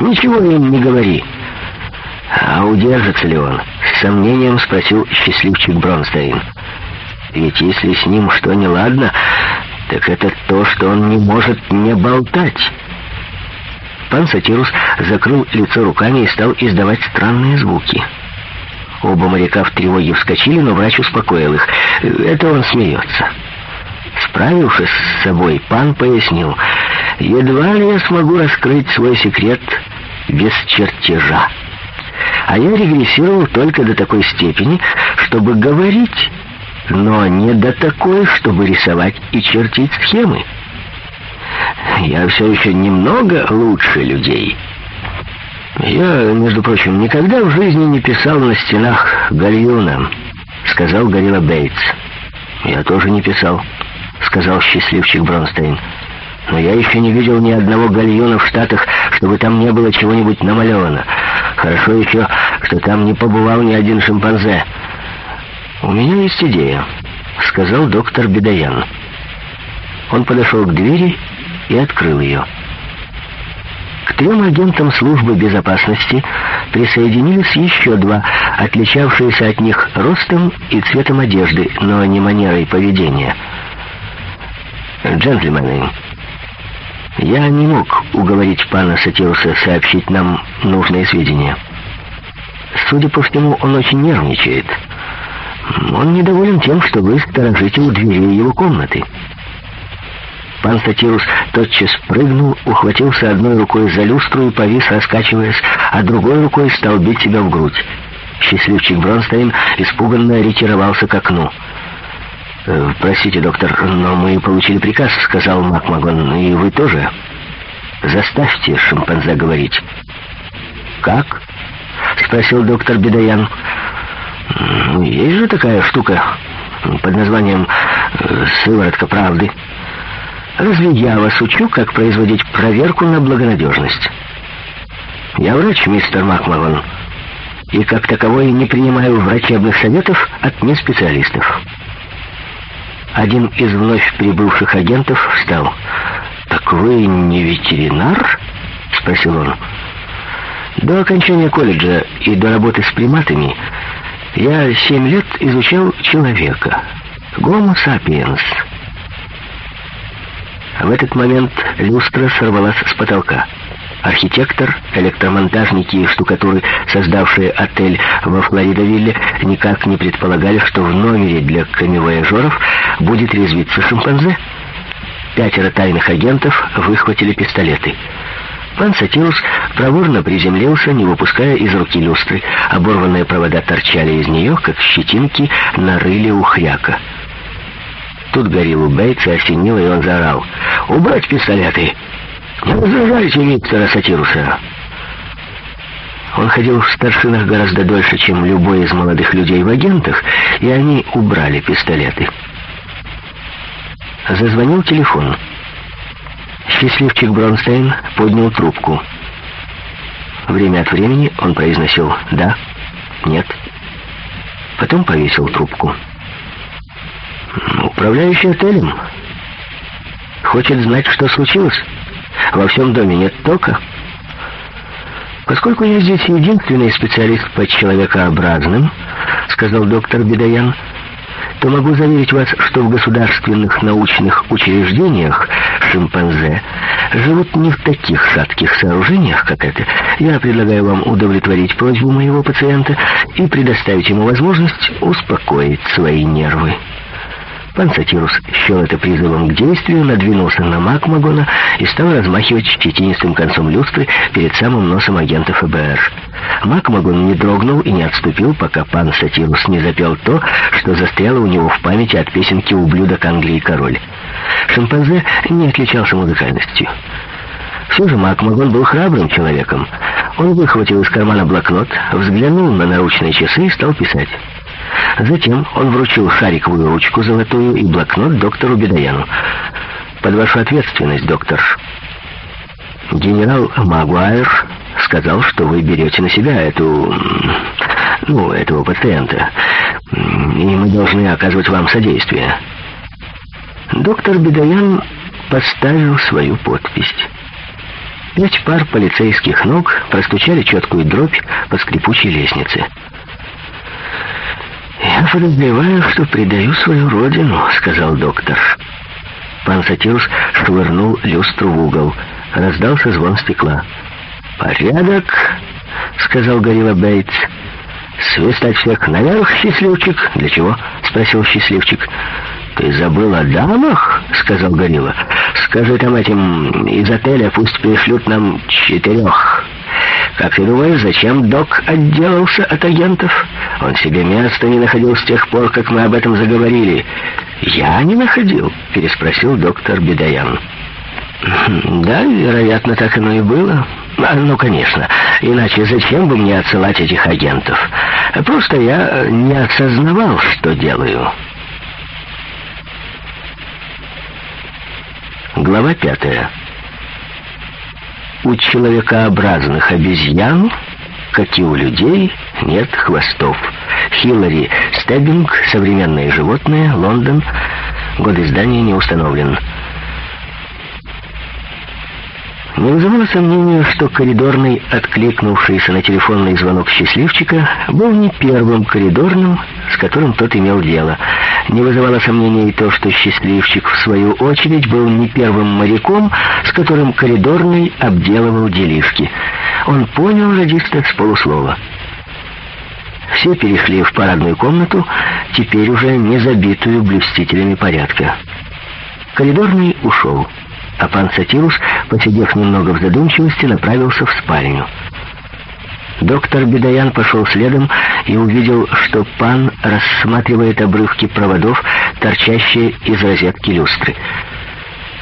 A: Ничего им не говори». А удержится ли он? С сомнением спросил счастливчик Бронстейн. Ведь если с ним что неладно, так это то, что он не может не болтать. Пан Сатирус закрыл лицо руками и стал издавать странные звуки. Оба моряка в тревоге вскочили, но врач успокоил их. Это он смеется. Справившись с собой, пан пояснил, «Едва ли я смогу раскрыть свой секрет без чертежа». А я регрессировал только до такой степени, чтобы говорить, но не до такой, чтобы рисовать и чертить схемы. Я все еще немного лучше людей. Я, между прочим, никогда в жизни не писал на стенах гальюна, сказал Горилла Бейтс. Я тоже не писал, сказал счастливчик Бронстейн. Но я еще не видел ни одного гальюна в Штатах, чтобы там не было чего-нибудь намалевано. Хорошо еще, что там не побывал ни один шимпанзе. «У меня есть идея», — сказал доктор Бедаян. Он подошел к двери и открыл ее. К трем агентам службы безопасности присоединились еще два, отличавшиеся от них ростом и цветом одежды, но не манерой поведения. «Джентльмены», я не мог уговорить пана Сатиуса сообщить нам нужные сведения. Судя по всему, он очень нервничает. Он недоволен тем, что вы сторожите у дверей его комнаты. Пан Сатирус тотчас прыгнул, ухватился одной рукой за люстру и повис, раскачиваясь, а другой рукой стал бить себя в грудь. Счастливчик Бронстейн испуганно ретировался к окну. Э, «Простите, доктор, но мы получили приказ», — сказал Макмагон. «И вы тоже?» «Заставьте шимпанзе говорить». «Как?» — спросил доктор Бедаян. Есть же такая штука под названием э, «сыворотка правды». Разве я вас учу, как производить проверку на благонадежность? Я врач, мистер Макмагон, и как таковой не принимаю врачебных советов от неспециалистов». Один из вновь прибывших агентов встал. «Так вы не ветеринар?» — спросил он. «До окончания колледжа и до работы с приматами я семь лет изучал человека. Гомо сапиенс». В этот момент люстра сорвалась с потолка. Архитектор, электромонтажники и штукатуры, создавшие отель во Флоридовилле, никак не предполагали, что в номере для камевояжеров будет резвиться шимпанзе. Пятеро тайных агентов выхватили пистолеты. Пан Сатирус проворно приземлился, не выпуская из руки люстры. Оборванные провода торчали из нее, как щетинки на рыле у хряка. Тут гориллу Бейтса осенило, и он заорал. «Убрать пистолеты!» Раздражайте Виктора Сатируса. Он ходил в старшинах гораздо дольше, чем любой из молодых людей в агентах, и они убрали пистолеты. Зазвонил телефон. Счастливчик Бронстейн поднял трубку. Время от времени он произносил «да», «нет». Потом повесил трубку. «Управляющий отелем? Хочет знать, что случилось?» Во всем доме нет тока. «Поскольку я здесь единственный специалист по человекообразным, — сказал доктор Бедаян, — то могу заверить вас, что в государственных научных учреждениях шимпанзе живут не в таких шатких сооружениях, как это. Я предлагаю вам удовлетворить просьбу моего пациента и предоставить ему возможность успокоить свои нервы». Панцатирус счел это призывом к действию, надвинулся на Макмагона и стал размахивать щетинистым концом люстры перед самым носом агента ФБР. Макмагон не дрогнул и не отступил, пока пан Сатирус не запел то, что застряло у него в памяти от песенки «Ублюдок Англии король». Шимпанзе не отличался музыкальностью. Все же Макмагон был храбрым человеком. Он выхватил из кармана блокнот, взглянул на наручные часы и стал писать. Затем он вручил шариковую ручку золотую и блокнот доктору Бедаяну. «Под вашу ответственность, доктор». «Генерал Магуайр сказал, что вы берете на себя эту... ну, этого пациента, и мы должны оказывать вам содействие». Доктор Бедаян поставил свою подпись. Пять пар полицейских ног простучали четкую дробь по скрипучей лестнице. «Я подозреваю, что предаю свою родину», — сказал доктор. Пан Сатирус швырнул люстру в угол. Раздался звон стекла. «Порядок», — сказал Горилла Бейтс. «Свистать всех наверх, счастливчик!» «Для чего?» — спросил счастливчик. «Ты забыл о дамах?» — сказал Горилла. «Скажи там этим из отеля, пусть пришлют нам четырех». Как ты думаешь, зачем док отделался от агентов? Он себе места не находил с тех пор, как мы об этом заговорили. Я не находил, переспросил доктор Бедаян. Да, вероятно, так оно и было. А, ну, конечно. Иначе зачем бы мне отсылать этих агентов? Просто я не осознавал, что делаю. Глава пятая у человекообразных обезьян, как и у людей, нет хвостов. Хиллари Стеббинг, «Современное животное», Лондон, год издания не установлен. Не вызывало сомнения, что коридорный, откликнувшийся на телефонный звонок счастливчика, был не первым коридорным, с которым тот имел дело. Не вызывало сомнения и то, что счастливчик, в свою очередь, был не первым моряком, с которым коридорный обделывал делишки. Он понял радиста с полуслова. Все перешли в парадную комнату, теперь уже не забитую блюстителями порядка. Коридорный ушел. Афан Сатируш, посидев немного в задумчивости, направился в спальню. Доктор Бедаян пошел следом и увидел, что пан рассматривает обрывки проводов, торчащие из розетки люстры.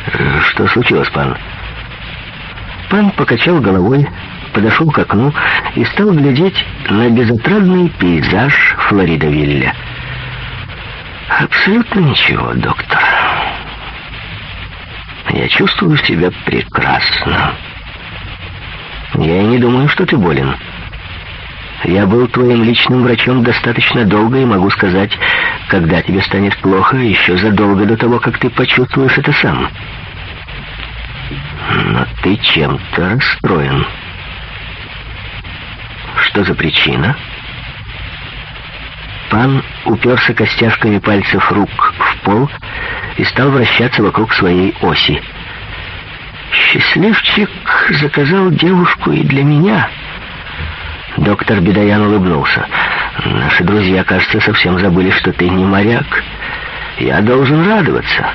A: «Э, «Что случилось, пан?» Пан покачал головой, подошел к окну и стал глядеть на безотрадный пейзаж Флоридовилля. «Абсолютно ничего, доктор». Я чувствую себя прекрасно. Я не думаю, что ты болен. Я был твоим личным врачом достаточно долго и могу сказать, когда тебе станет плохо, еще задолго до того, как ты почувствуешь это сам. Но ты чем-то расстроен. Что за причина? — Пан уперся костяшками пальцев рук в пол и стал вращаться вокруг своей оси. «Счастливчик заказал девушку и для меня». Доктор Бедаян улыбнулся. «Наши друзья, кажется, совсем забыли, что ты не моряк. Я должен радоваться.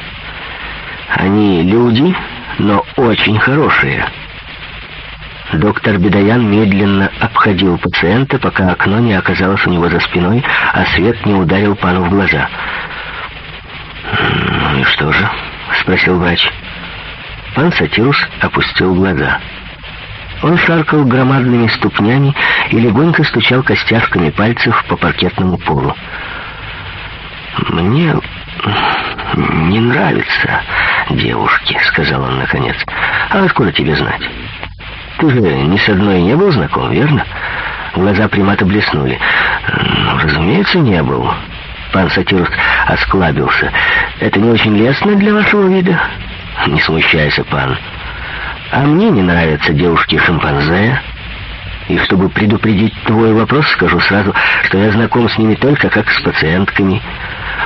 A: Они люди, но очень хорошие». Доктор Бедаян медленно обходил пациента, пока окно не оказалось у него за спиной, а свет не ударил пану в глаза. «Ну и что же?» — спросил врач. Пан Сатирус опустил глаза. Он шаркал громадными ступнями и легонько стучал костяшками пальцев по паркетному полу. «Мне не нравятся девушки», — сказал он наконец. «А откуда тебе знать?» Ты же ни с одной не был знаком, верно? Глаза примата блеснули. Ну, разумеется, не был. Пан Сатирус осклабился. Это не очень лестно для вашего вида. Не смущайся, пан. А мне не нравятся девушки-шимпанзе. И чтобы предупредить твой вопрос, скажу сразу, что я знаком с ними только как с пациентками.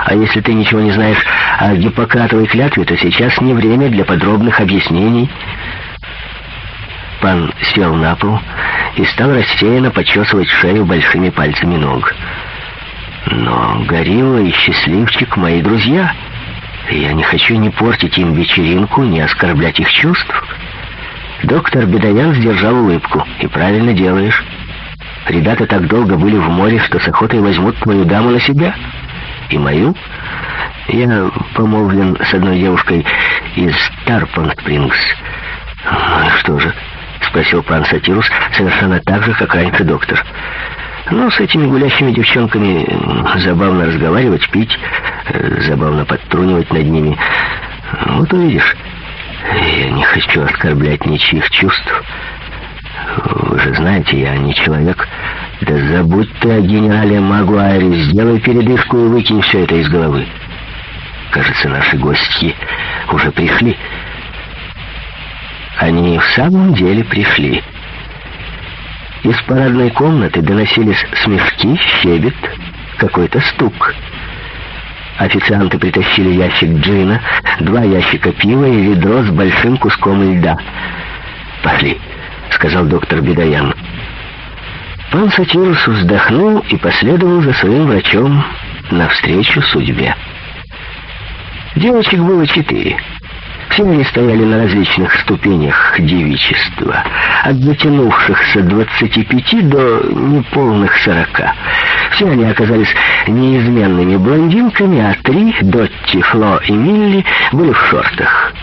A: А если ты ничего не знаешь о гиппократовой клятве, то сейчас не время для подробных объяснений. Степан сел на пол и стал растерянно почесывать шею большими пальцами ног. «Но Горилла и Счастливчик — мои друзья. Я не хочу ни портить им вечеринку, ни оскорблять их чувств». Доктор Бедоян сдержал улыбку. «И правильно делаешь. Ребята так долго были в море, что с охотой возьмут мою даму на себя. И мою. Я помолвлен с одной девушкой из Тарпон-Спрингс». «Ну что же?» — спросил пан Сатирус, совершенно так же, как раньше доктор. «Ну, с этими гулящими девчонками забавно разговаривать, пить, э, забавно подтрунивать над ними. Вот увидишь. Я не хочу оскорблять ничьих чувств. Вы же знаете, я не человек. Да забудь ты о генерале Магуаре, сделай передышку и выкинь все это из головы. Кажется, наши гости уже пришли». Они в самом деле пришли. Из парадной комнаты доносились смешки, щебет, какой-то стук. Официанты притащили ящик джина, два ящика пива и ведро с большим куском льда. «Пошли», — сказал доктор Бедаян. Пан Сатирус вздохнул и последовал за своим врачом навстречу судьбе. Девочек было четыре. Все они стояли на различных ступенях девичества, от затянувшихся 25 до неполных 40. Все они оказались неизменными блондинками, а три, Дотти, Фло и Милли, были в шортах.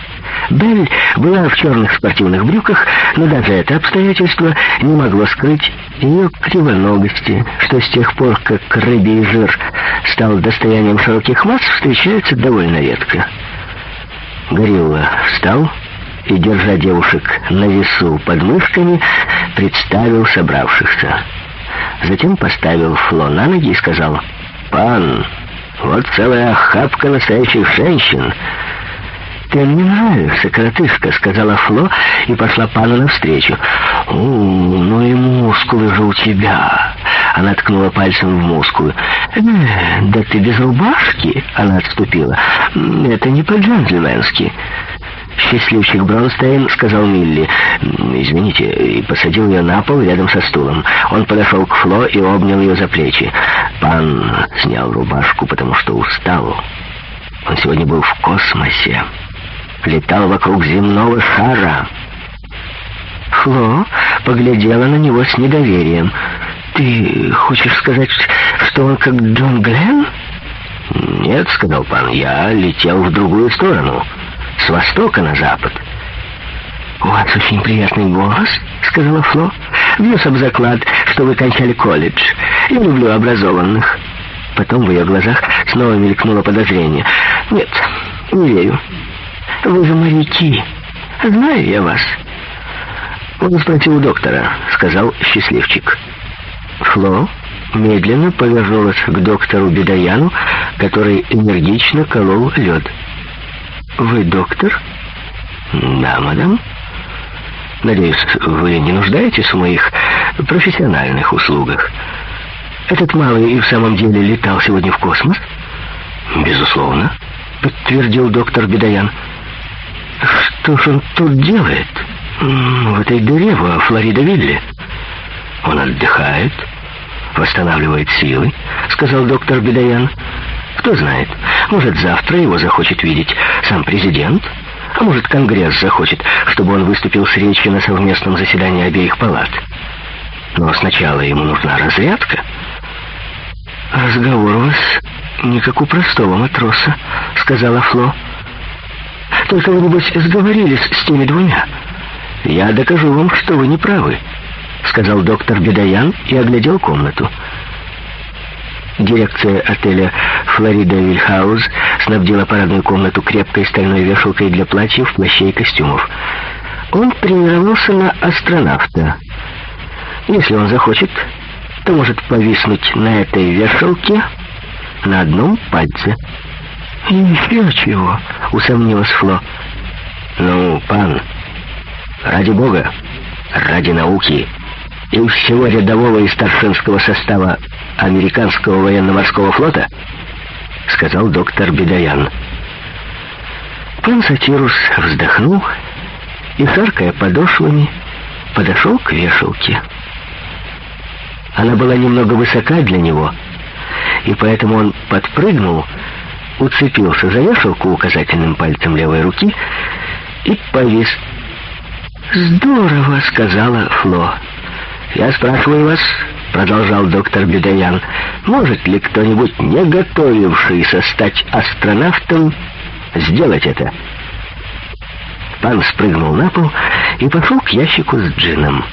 A: Белль была в черных спортивных брюках, но даже это обстоятельство не могло скрыть ее кривоногости, что с тех пор, как рыбий жир стал достоянием широких масс, встречается довольно редко. Горилла э, встал и, держа девушек на весу под мышками, представил собравшихся. Затем поставил Фло на ноги и сказал «Пан, вот целая охапка настоящих женщин!» «Ты мне нравишься, коротышка», — сказала Фло и пошла Пану навстречу. «О, ну и мускулы же у тебя!» Она ткнула пальцем в мускулы. Э, «Да ты без рубашки!» — она отступила. «Это не по-джентльменски!» «Счастливчик Бронстейн», — сказал Милли. «Извините», и посадил ее на пол рядом со стулом. Он подошел к Фло и обнял ее за плечи. Пан снял рубашку, потому что устал. Он сегодня был в космосе летал вокруг земного шара. Фло поглядела на него с недоверием. «Ты хочешь сказать, что он как Джон Гленн?» «Нет», — сказал пан, — «я летел в другую сторону, с востока на запад». «У вас очень приятный голос», — сказала Фло. «Бьюсь об заклад, что вы кончали колледж. Я люблю образованных». Потом в ее глазах снова мелькнуло подозрение. «Нет, не верю что вы же моряки. Знаю я вас». «Он спросил доктора», — сказал счастливчик. Фло медленно повернулась к доктору Бедаяну, который энергично колол лед. «Вы доктор?» «Да, мадам». «Надеюсь, вы не нуждаетесь в моих профессиональных услугах?» «Этот малый и в самом деле летал сегодня в космос?» «Безусловно», — подтвердил доктор Бедаян. «Безусловно» что же он тут делает? В этой дыре во Флоридовилле. Он отдыхает, восстанавливает силы, сказал доктор Бедаян. Кто знает, может завтра его захочет видеть сам президент, а может Конгресс захочет, чтобы он выступил с речью на совместном заседании обеих палат. Но сначала ему нужна разрядка. «Разговор у вас не как у простого матроса», — сказала Фло. «Фло». Только вы, небось, сговорились с теми двумя. Я докажу вам, что вы не правы, сказал доктор Бедаян и оглядел комнату. Дирекция отеля «Флорида Вильхауз» снабдила парадную комнату крепкой стальной вешалкой для платьев, плащей и костюмов. Он тренировался на астронавта. Если он захочет, то может повиснуть на этой вешалке на одном пальце. «И не срёчь его», — усомнилась Фло. «Ну, пан, ради бога, ради науки и уж всего рядового и старшинского состава американского военно-морского флота», — сказал доктор Бедаян. Пан Сатирус вздохнул и, шаркая подошвами, подошел к вешалке. Она была немного высока для него, и поэтому он подпрыгнул, — уцепился за вешалку указательным пальцем левой руки и повис. «Здорово!» — сказала Фло. «Я спрашиваю вас...» продолжал доктор Бедаян, может ли кто-нибудь, не готовившийся стать астронавтом, сделать это? Пан спрыгнул на пол и пошел к ящику с джином.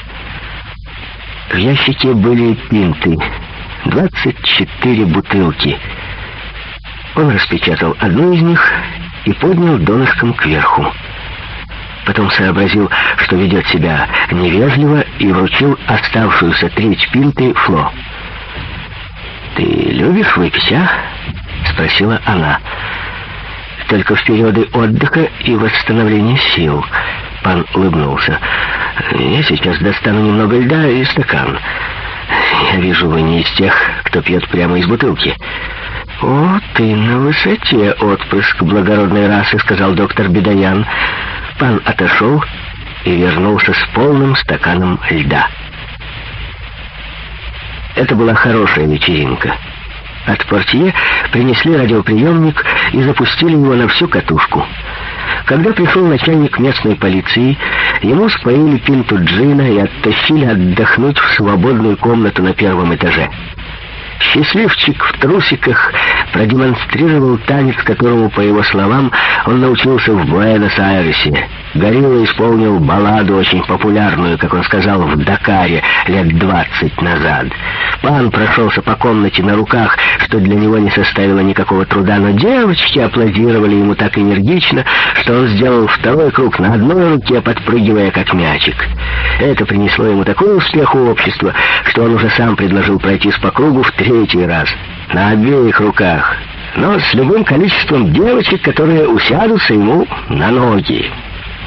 A: В ящике были пинты, 24 бутылки — он распечатал одну из них и поднял донышком кверху. Потом сообразил, что ведет себя невежливо и вручил оставшуюся треть пинты Фло. «Ты любишь выпить, а?» — спросила она. «Только в периоды отдыха и восстановления сил». Пан улыбнулся. «Я сейчас достану немного льда и стакан. Я вижу, вы не из тех, кто пьет прямо из бутылки». «О, ты на высоте, отпрыск благородной расы», — сказал доктор Бедаян. Пан отошел и вернулся с полным стаканом льда. Это была хорошая вечеринка. От портье принесли радиоприемник и запустили его на всю катушку. Когда пришел начальник местной полиции, ему споили пинту джина и оттащили отдохнуть в свободную комнату на первом этаже. Счастливчик в трусиках продемонстрировал танец, которому, по его словам, он научился в Буэнос-Айресе. Горилла исполнил балладу, очень популярную, как он сказал, в Дакаре лет 20 назад. Пан прошелся по комнате на руках, что для него не составило никакого труда, но девочки аплодировали ему так энергично, что он сделал второй круг на одной руке, подпрыгивая как мячик. Это принесло ему такой успех у общества, что он уже сам предложил пройтись по кругу в три третий раз на обеих руках, но с любым количеством девочек, которые усядутся ему на ноги.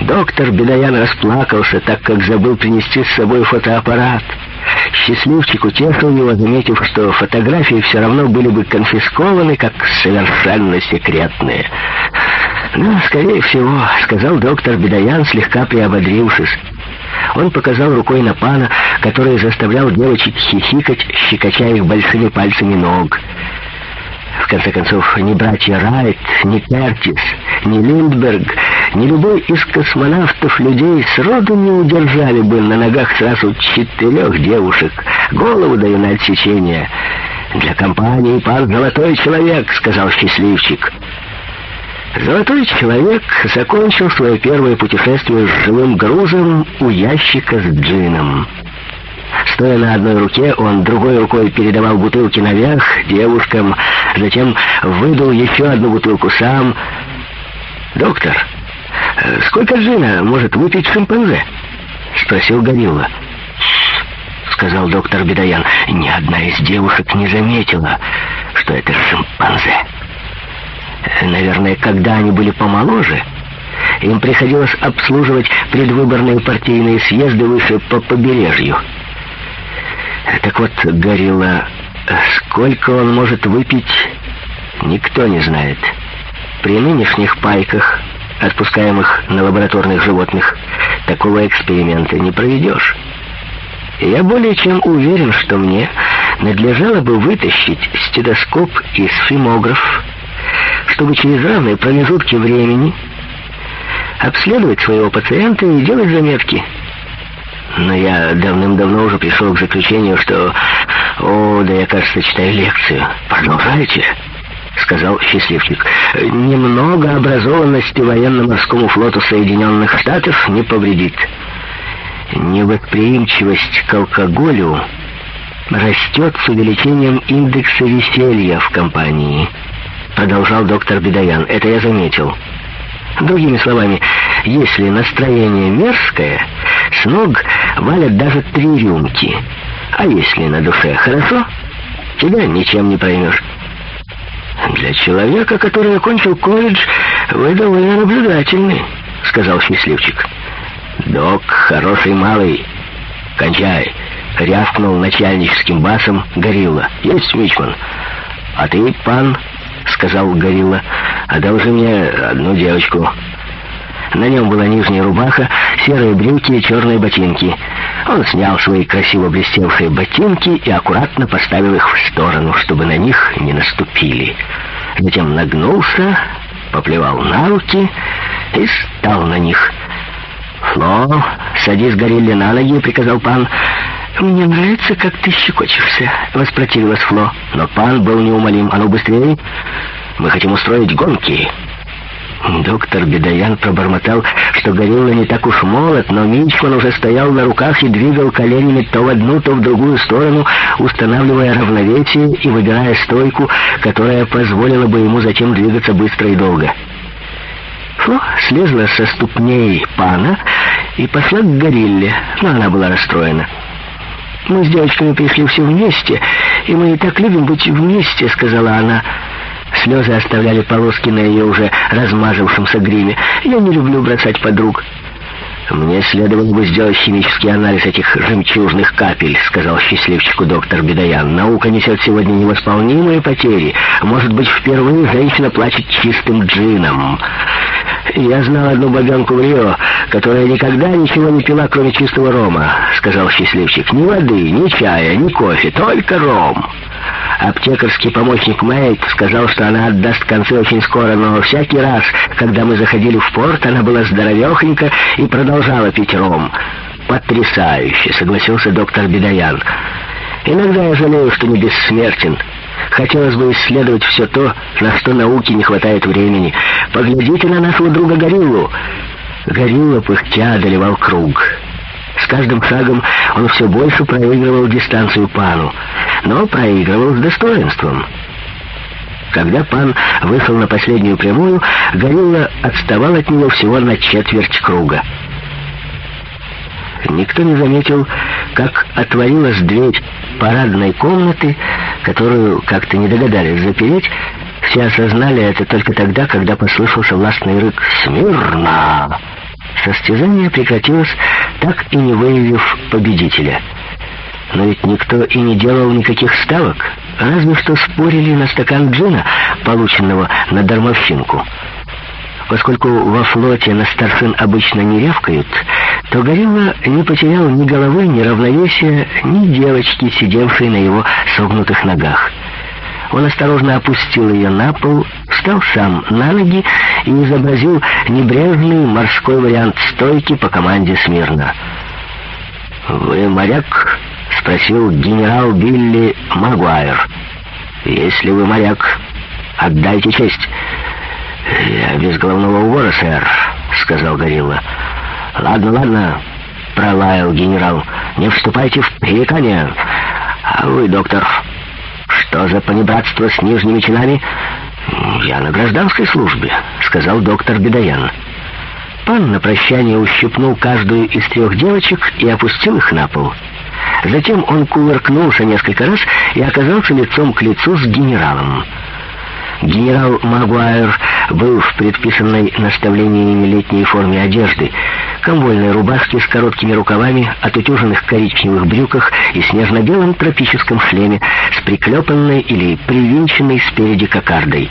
A: Доктор Бедаян расплакался, так как забыл принести с собой фотоаппарат. Счастливчик утешил его, заметив, что фотографии все равно были бы конфискованы как совершенно секретные. «Ну, скорее всего», — сказал доктор Бедаян, слегка приободрившись. Он показал рукой на пана, который заставлял девочек хихикать, щекоча их большими пальцами ног. В конце концов, ни братья Райт, ни Кертис, ни Линдберг, ни любой из космонавтов людей сроду не удержали бы на ногах сразу четырех девушек. Голову даю на отсечение. «Для компании пар «Золотой человек», — сказал счастливчик. Золотой человек закончил свое первое путешествие с живым грузом у ящика с джином. Стоя на одной руке, он другой рукой передавал бутылки наверх девушкам, затем выдал еще одну бутылку сам. «Доктор, э, сколько джина может выпить шимпанзе?» — спросил Горилла. Сказал доктор Бедаян, ни одна из девушек не заметила, что это шимпанзе. Наверное, когда они были помоложе, им приходилось обслуживать предвыборные партийные съезды выше по побережью. Так вот, горилла. Сколько он может выпить, никто не знает. При нынешних пайках, отпускаемых на лабораторных животных, такого эксперимента не проведешь. Я более чем уверен, что мне надлежало бы вытащить стетоскоп и сфимограф, чтобы через равные промежутки времени обследовать своего пациента и делать заметки — но я давным-давно уже пришел к заключению, что... О, да я, кажется, читаю лекцию. Продолжайте. Сказал счастливчик. Немного образованности военно-морскому флоту Соединенных Штатов не повредит. Невосприимчивость к алкоголю растет с увеличением индекса веселья в компании. Продолжал доктор Бедаян. Это я заметил. Другими словами, если настроение мерзкое, с ног хвалят даже три рюмки. А если на душе хорошо, тебя ничем не проймешь. Для человека, который окончил колледж, вы довольно наблюдательны, сказал счастливчик. Док хороший малый. Кончай. Рявкнул начальническим басом Горилла. Есть, Мичман. А ты, пан, сказал Горилла, одолжи мне одну девочку. На нем была нижняя рубаха, серые брюки и черные ботинки. Он снял свои красиво блестевшие ботинки и аккуратно поставил их в сторону, чтобы на них не наступили. Затем нагнулся, поплевал на руки и стал на них. «Фло, садись горилле на ноги», — приказал пан. «Мне нравится, как ты щекочешься», — воспротивилась Фло. Но пан был неумолим. «А ну быстрее! Мы хотим устроить гонки!» Доктор Бедаян пробормотал, что горилла не так уж молод, но Минчман уже стоял на руках и двигал коленями то в одну, то в другую сторону, устанавливая равновесие и выбирая стойку, которая позволила бы ему затем двигаться быстро и долго. Фло слезла со ступней пана и пошла к горилле, но она была расстроена. «Мы с девочками пришли все вместе, и мы и так любим быть вместе», — сказала она. Слезы оставляли полоски на ее уже размазавшемся гриме. «Я не люблю бросать подруг». «Мне следовало бы сделать химический анализ этих жемчужных капель», — сказал счастливчику доктор Бедаян. «Наука несет сегодня невосполнимые потери. Может быть, впервые женщина плачет чистым джином». «Я знал одну бабенку в Рио, которая никогда ничего не пила, кроме чистого рома», — сказал счастливчик. «Ни воды, ни чая, ни кофе, только ром». Аптекарский помощник Мэйк сказал, что она отдаст концы очень скоро, но всякий раз, когда мы заходили в порт, она была здоровехонька и продолжала пить ром. «Потрясающе!» — согласился доктор Бедаян. «Иногда я жалею, что не бессмертен. Хотелось бы исследовать все то, на что науке не хватает времени. Поглядите на нашего друга Гориллу!» Горилла пыхтя одолевал круг каждым шагом он все больше проигрывал дистанцию пану, но проигрывал с достоинством. Когда пан вышел на последнюю прямую, горилла отставал от него всего на четверть круга. Никто не заметил, как отворилась дверь парадной комнаты, которую как-то не догадались запереть. Все осознали это только тогда, когда послышался властный рык «Смирно!» Состязание прекратилось, так и не выявив победителя. Но ведь никто и не делал никаких ставок, разве что спорили на стакан джина, полученного на дармовщинку. Поскольку во флоте на старшин обычно не рявкают, то Горилла не потерял ни головы, ни равновесия, ни девочки, сидевшей на его согнутых ногах. Он осторожно опустил ее на пол, встал сам на ноги и изобразил небрежный морской вариант стойки по команде «Смирно». «Вы моряк?» — спросил генерал Билли Магуайр. «Если вы моряк, отдайте честь». «Я без головного убора, сэр», — сказал Горилла. «Ладно, ладно», — пролаял генерал. «Не вступайте в пререкания. А вы, доктор...» Что же, понебратство с нижними чинами? Я на гражданской службе, сказал доктор Бедаян. Пан на прощание ущипнул каждую из трех девочек и опустил их на пол. Затем он кувыркнулся несколько раз и оказался лицом к лицу с генералом. Генерал Магуайр был в предписанной наставлениями летней форме одежды — комвольной рубашке с короткими рукавами, отутюженных коричневых брюках и снежно-белом тропическом шлеме с приклепанной или привинченной спереди кокардой.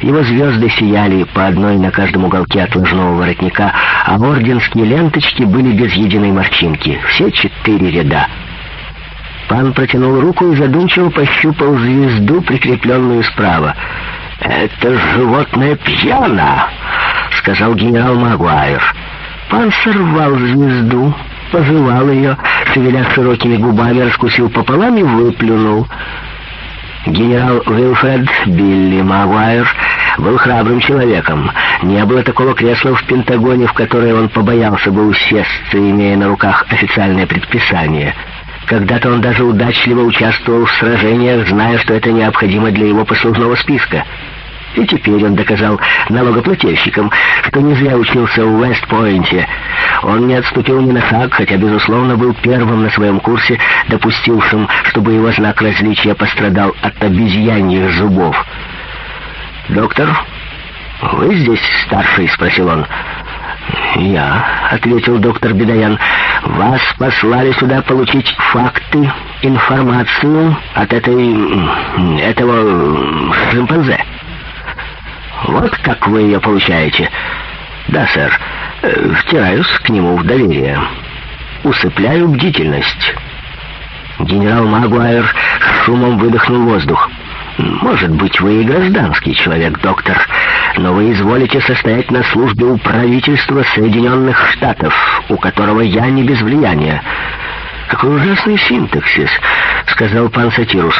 A: Его звезды сияли по одной на каждом уголке отложного воротника, а орденские ленточки были без единой морщинки. Все четыре ряда. Пан протянул руку и задумчиво пощупал звезду, прикрепленную справа. «Это животное пьяно!» — сказал генерал Магуайр. Он сорвал звезду, пожевал ее, шевеля широкими губами, раскусил пополам и выплюнул. Генерал Уилфред Билли Магуайр был храбрым человеком. Не было такого кресла в Пентагоне, в которое он побоялся бы усесться, имея на руках официальное предписание. Когда-то он даже удачливо участвовал в сражениях, зная, что это необходимо для его послужного списка — и теперь он доказал налогоплательщикам, что не зря учился в Вест-Пойнте. Он не отступил ни на шаг, хотя, безусловно, был первым на своем курсе, допустившим, чтобы его знак различия пострадал от обезьяньих зубов. «Доктор, вы здесь старший?» — спросил он. «Я», — ответил доктор Бедаян, — «вас послали сюда получить факты, информацию от этой... этого шимпанзе». Вот как вы ее получаете. Да, сэр. Э, втираюсь к нему в доверие. Усыпляю бдительность. Генерал Магуайр шумом выдохнул воздух. «Может быть, вы и гражданский человек, доктор, но вы изволите состоять на службе у правительства Соединенных Штатов, у которого я не без влияния». «Какой ужасный синтаксис», — сказал пан Сатирус.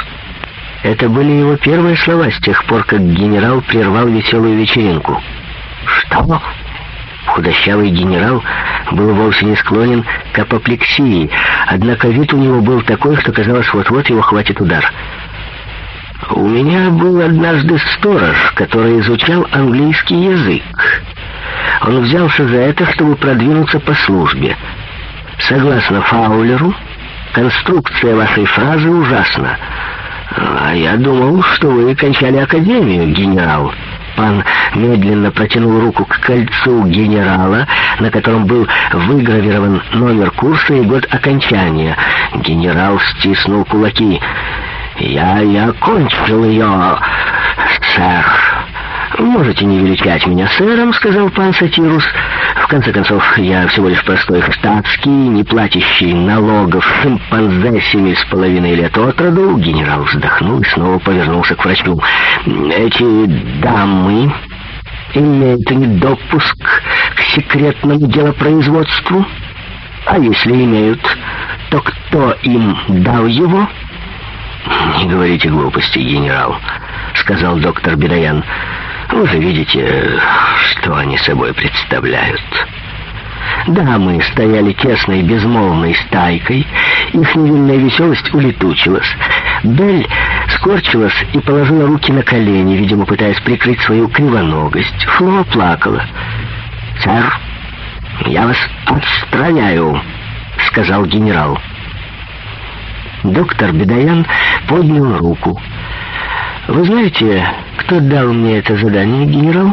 A: Это были его первые слова с тех пор, как генерал прервал веселую вечеринку. «Что?» Худощавый генерал был вовсе не склонен к апоплексии, однако вид у него был такой, что казалось, вот-вот его хватит удар. «У меня был однажды сторож, который изучал английский язык. Он взялся за это, чтобы продвинуться по службе. Согласно Фаулеру, конструкция вашей фразы ужасна». А «Я думал, что вы кончали академию, генерал». Пан медленно протянул руку к кольцу генерала, на котором был выгравирован номер курса и год окончания. Генерал стиснул кулаки. «Я и окончил ее, сэр». «Можете не величать меня сэром», — сказал пан Сатирус. «В конце концов, я всего лишь простой штатский, не платящий налогов шимпанзе семи с половиной лет от роду». Генерал вздохнул и снова повернулся к врачу. «Эти дамы имеют недопуск к секретному делопроизводству? А если имеют, то кто им дал его?» «Не говорите глупости, генерал», — сказал доктор Бедаян. Вы же видите, что они собой представляют. Да, мы стояли тесной, безмолвной стайкой. Их невинная веселость улетучилась. Бель скорчилась и положила руки на колени, видимо, пытаясь прикрыть свою кривоногость. Фло плакала. «Сэр, я вас отстраняю», — сказал генерал. Доктор Бедаян поднял руку. Вы знаете, кто дал мне это задание, генерал?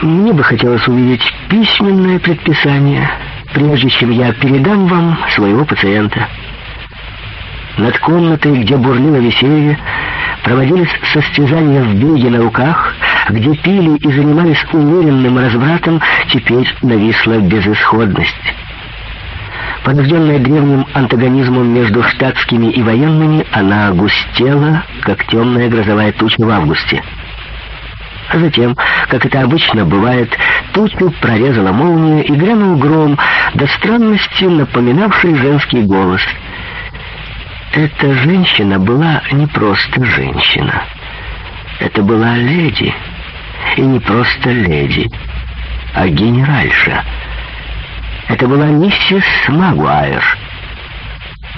A: Мне бы хотелось увидеть письменное предписание, прежде чем я передам вам своего пациента. Над комнатой, где бурлило веселье, проводились состязания в беге на руках, где пили и занимались умеренным развратом, теперь нависла безысходность. Побежденная древним антагонизмом между штатскими и военными, она густела, как темная грозовая туча в августе. А затем, как это обычно бывает, тучу прорезала молния и грянул гром, до странности напоминавший женский голос. Эта женщина была не просто женщина. Это была леди. И не просто леди, а генеральша — это была миссис Магуайр.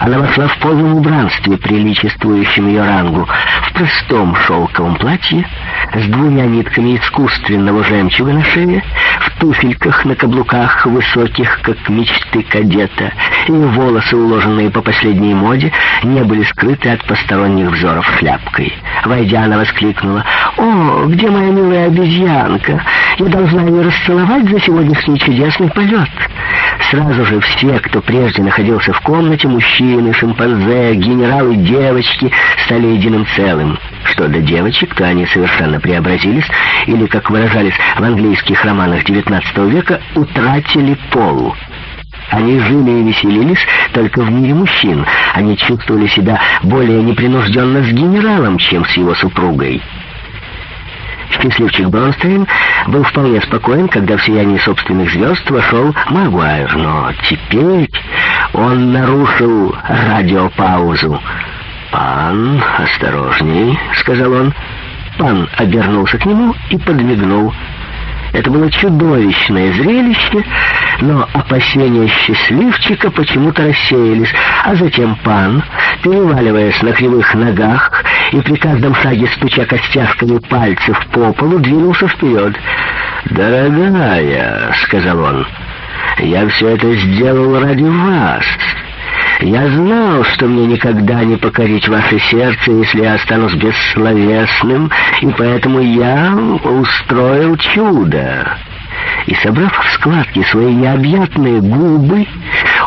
A: Она вошла в полном убранстве, приличествующем ее рангу, в простом шелковом платье, с двумя нитками искусственного жемчуга на шее, в туфельках на каблуках, высоких, как мечты кадета. и волосы, уложенные по последней моде, не были скрыты от посторонних взоров шляпкой. Войдя, она воскликнула. «О, где моя милая обезьянка? Я должна ее расцеловать за сегодняшний чудесный полет». Сразу же все, кто прежде находился в комнате, мужчины, шимпанзе, генералы, девочки, стали единым целым. Что до девочек, то они совершенно преобразились, или, как выражались в английских романах XIX XVIII века утратили полу. Они жили и веселились только в мире мужчин. Они чувствовали себя более непринужденно с генералом, чем с его супругой. Счастливчик Бронстейн был вполне спокоен, когда в сиянии собственных звезд вошел Магуайр, но теперь он нарушил радиопаузу. «Пан, осторожней», — сказал он. Пан обернулся к нему и подмигнул. Это было чудовищное зрелище, но опасения счастливчика почему-то рассеялись, а затем пан, переваливаясь на кривых ногах и при каждом шаге стуча костяшками пальцев по полу, двинулся вперед. «Дорогая», — сказал он, — «я все это сделал ради вас». Я знал, что мне никогда не покорить ваше сердце, если я останусь бессловесным, и поэтому я устроил чудо. И, собрав в складки свои необъятные губы,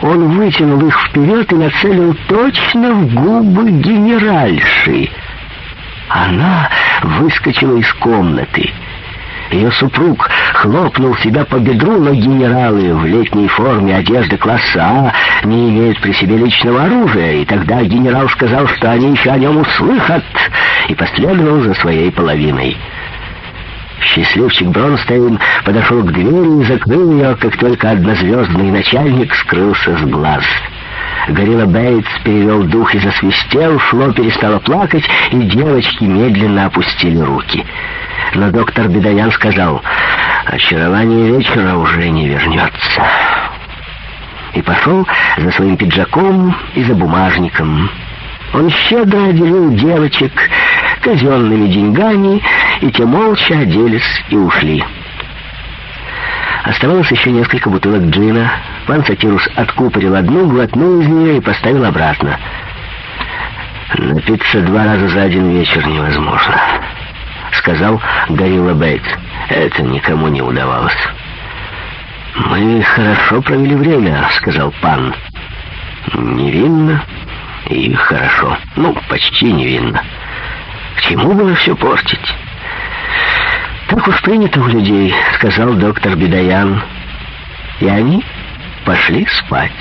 A: он вытянул их вперед и нацелил точно в губы генеральши. Она выскочила из комнаты. Ее супруг хлопнул себя по бедру, но генералы в летней форме одежды класса А не имеют при себе личного оружия, и тогда генерал сказал, что они еще о нем услыхат, и последовал за своей половиной. Счастливчик Бронстейн подошел к двери и закрыл ее, как только однозвездный начальник скрылся с глаз. Горилла Бейтс перевел дух и засвистел, Фло перестала плакать, и девочки медленно опустили руки. Но доктор Бедаян сказал, «Очарование вечера уже не вернется». И пошел за своим пиджаком и за бумажником. Он щедро отделил девочек казенными деньгами, и те молча оделись и ушли. Оставалось еще несколько бутылок джина. Пан Сатирус откупорил одну, глотнул из нее и поставил обратно. «Напиться два раза за один вечер невозможно», — сказал Горилла Бейтс. «Это никому не удавалось». «Мы хорошо провели время», — сказал пан. «Невинно и хорошо. Ну, почти невинно. К чему было все портить?» «Так уж принято у людей», — сказал доктор Бедаян. И они пошли спать.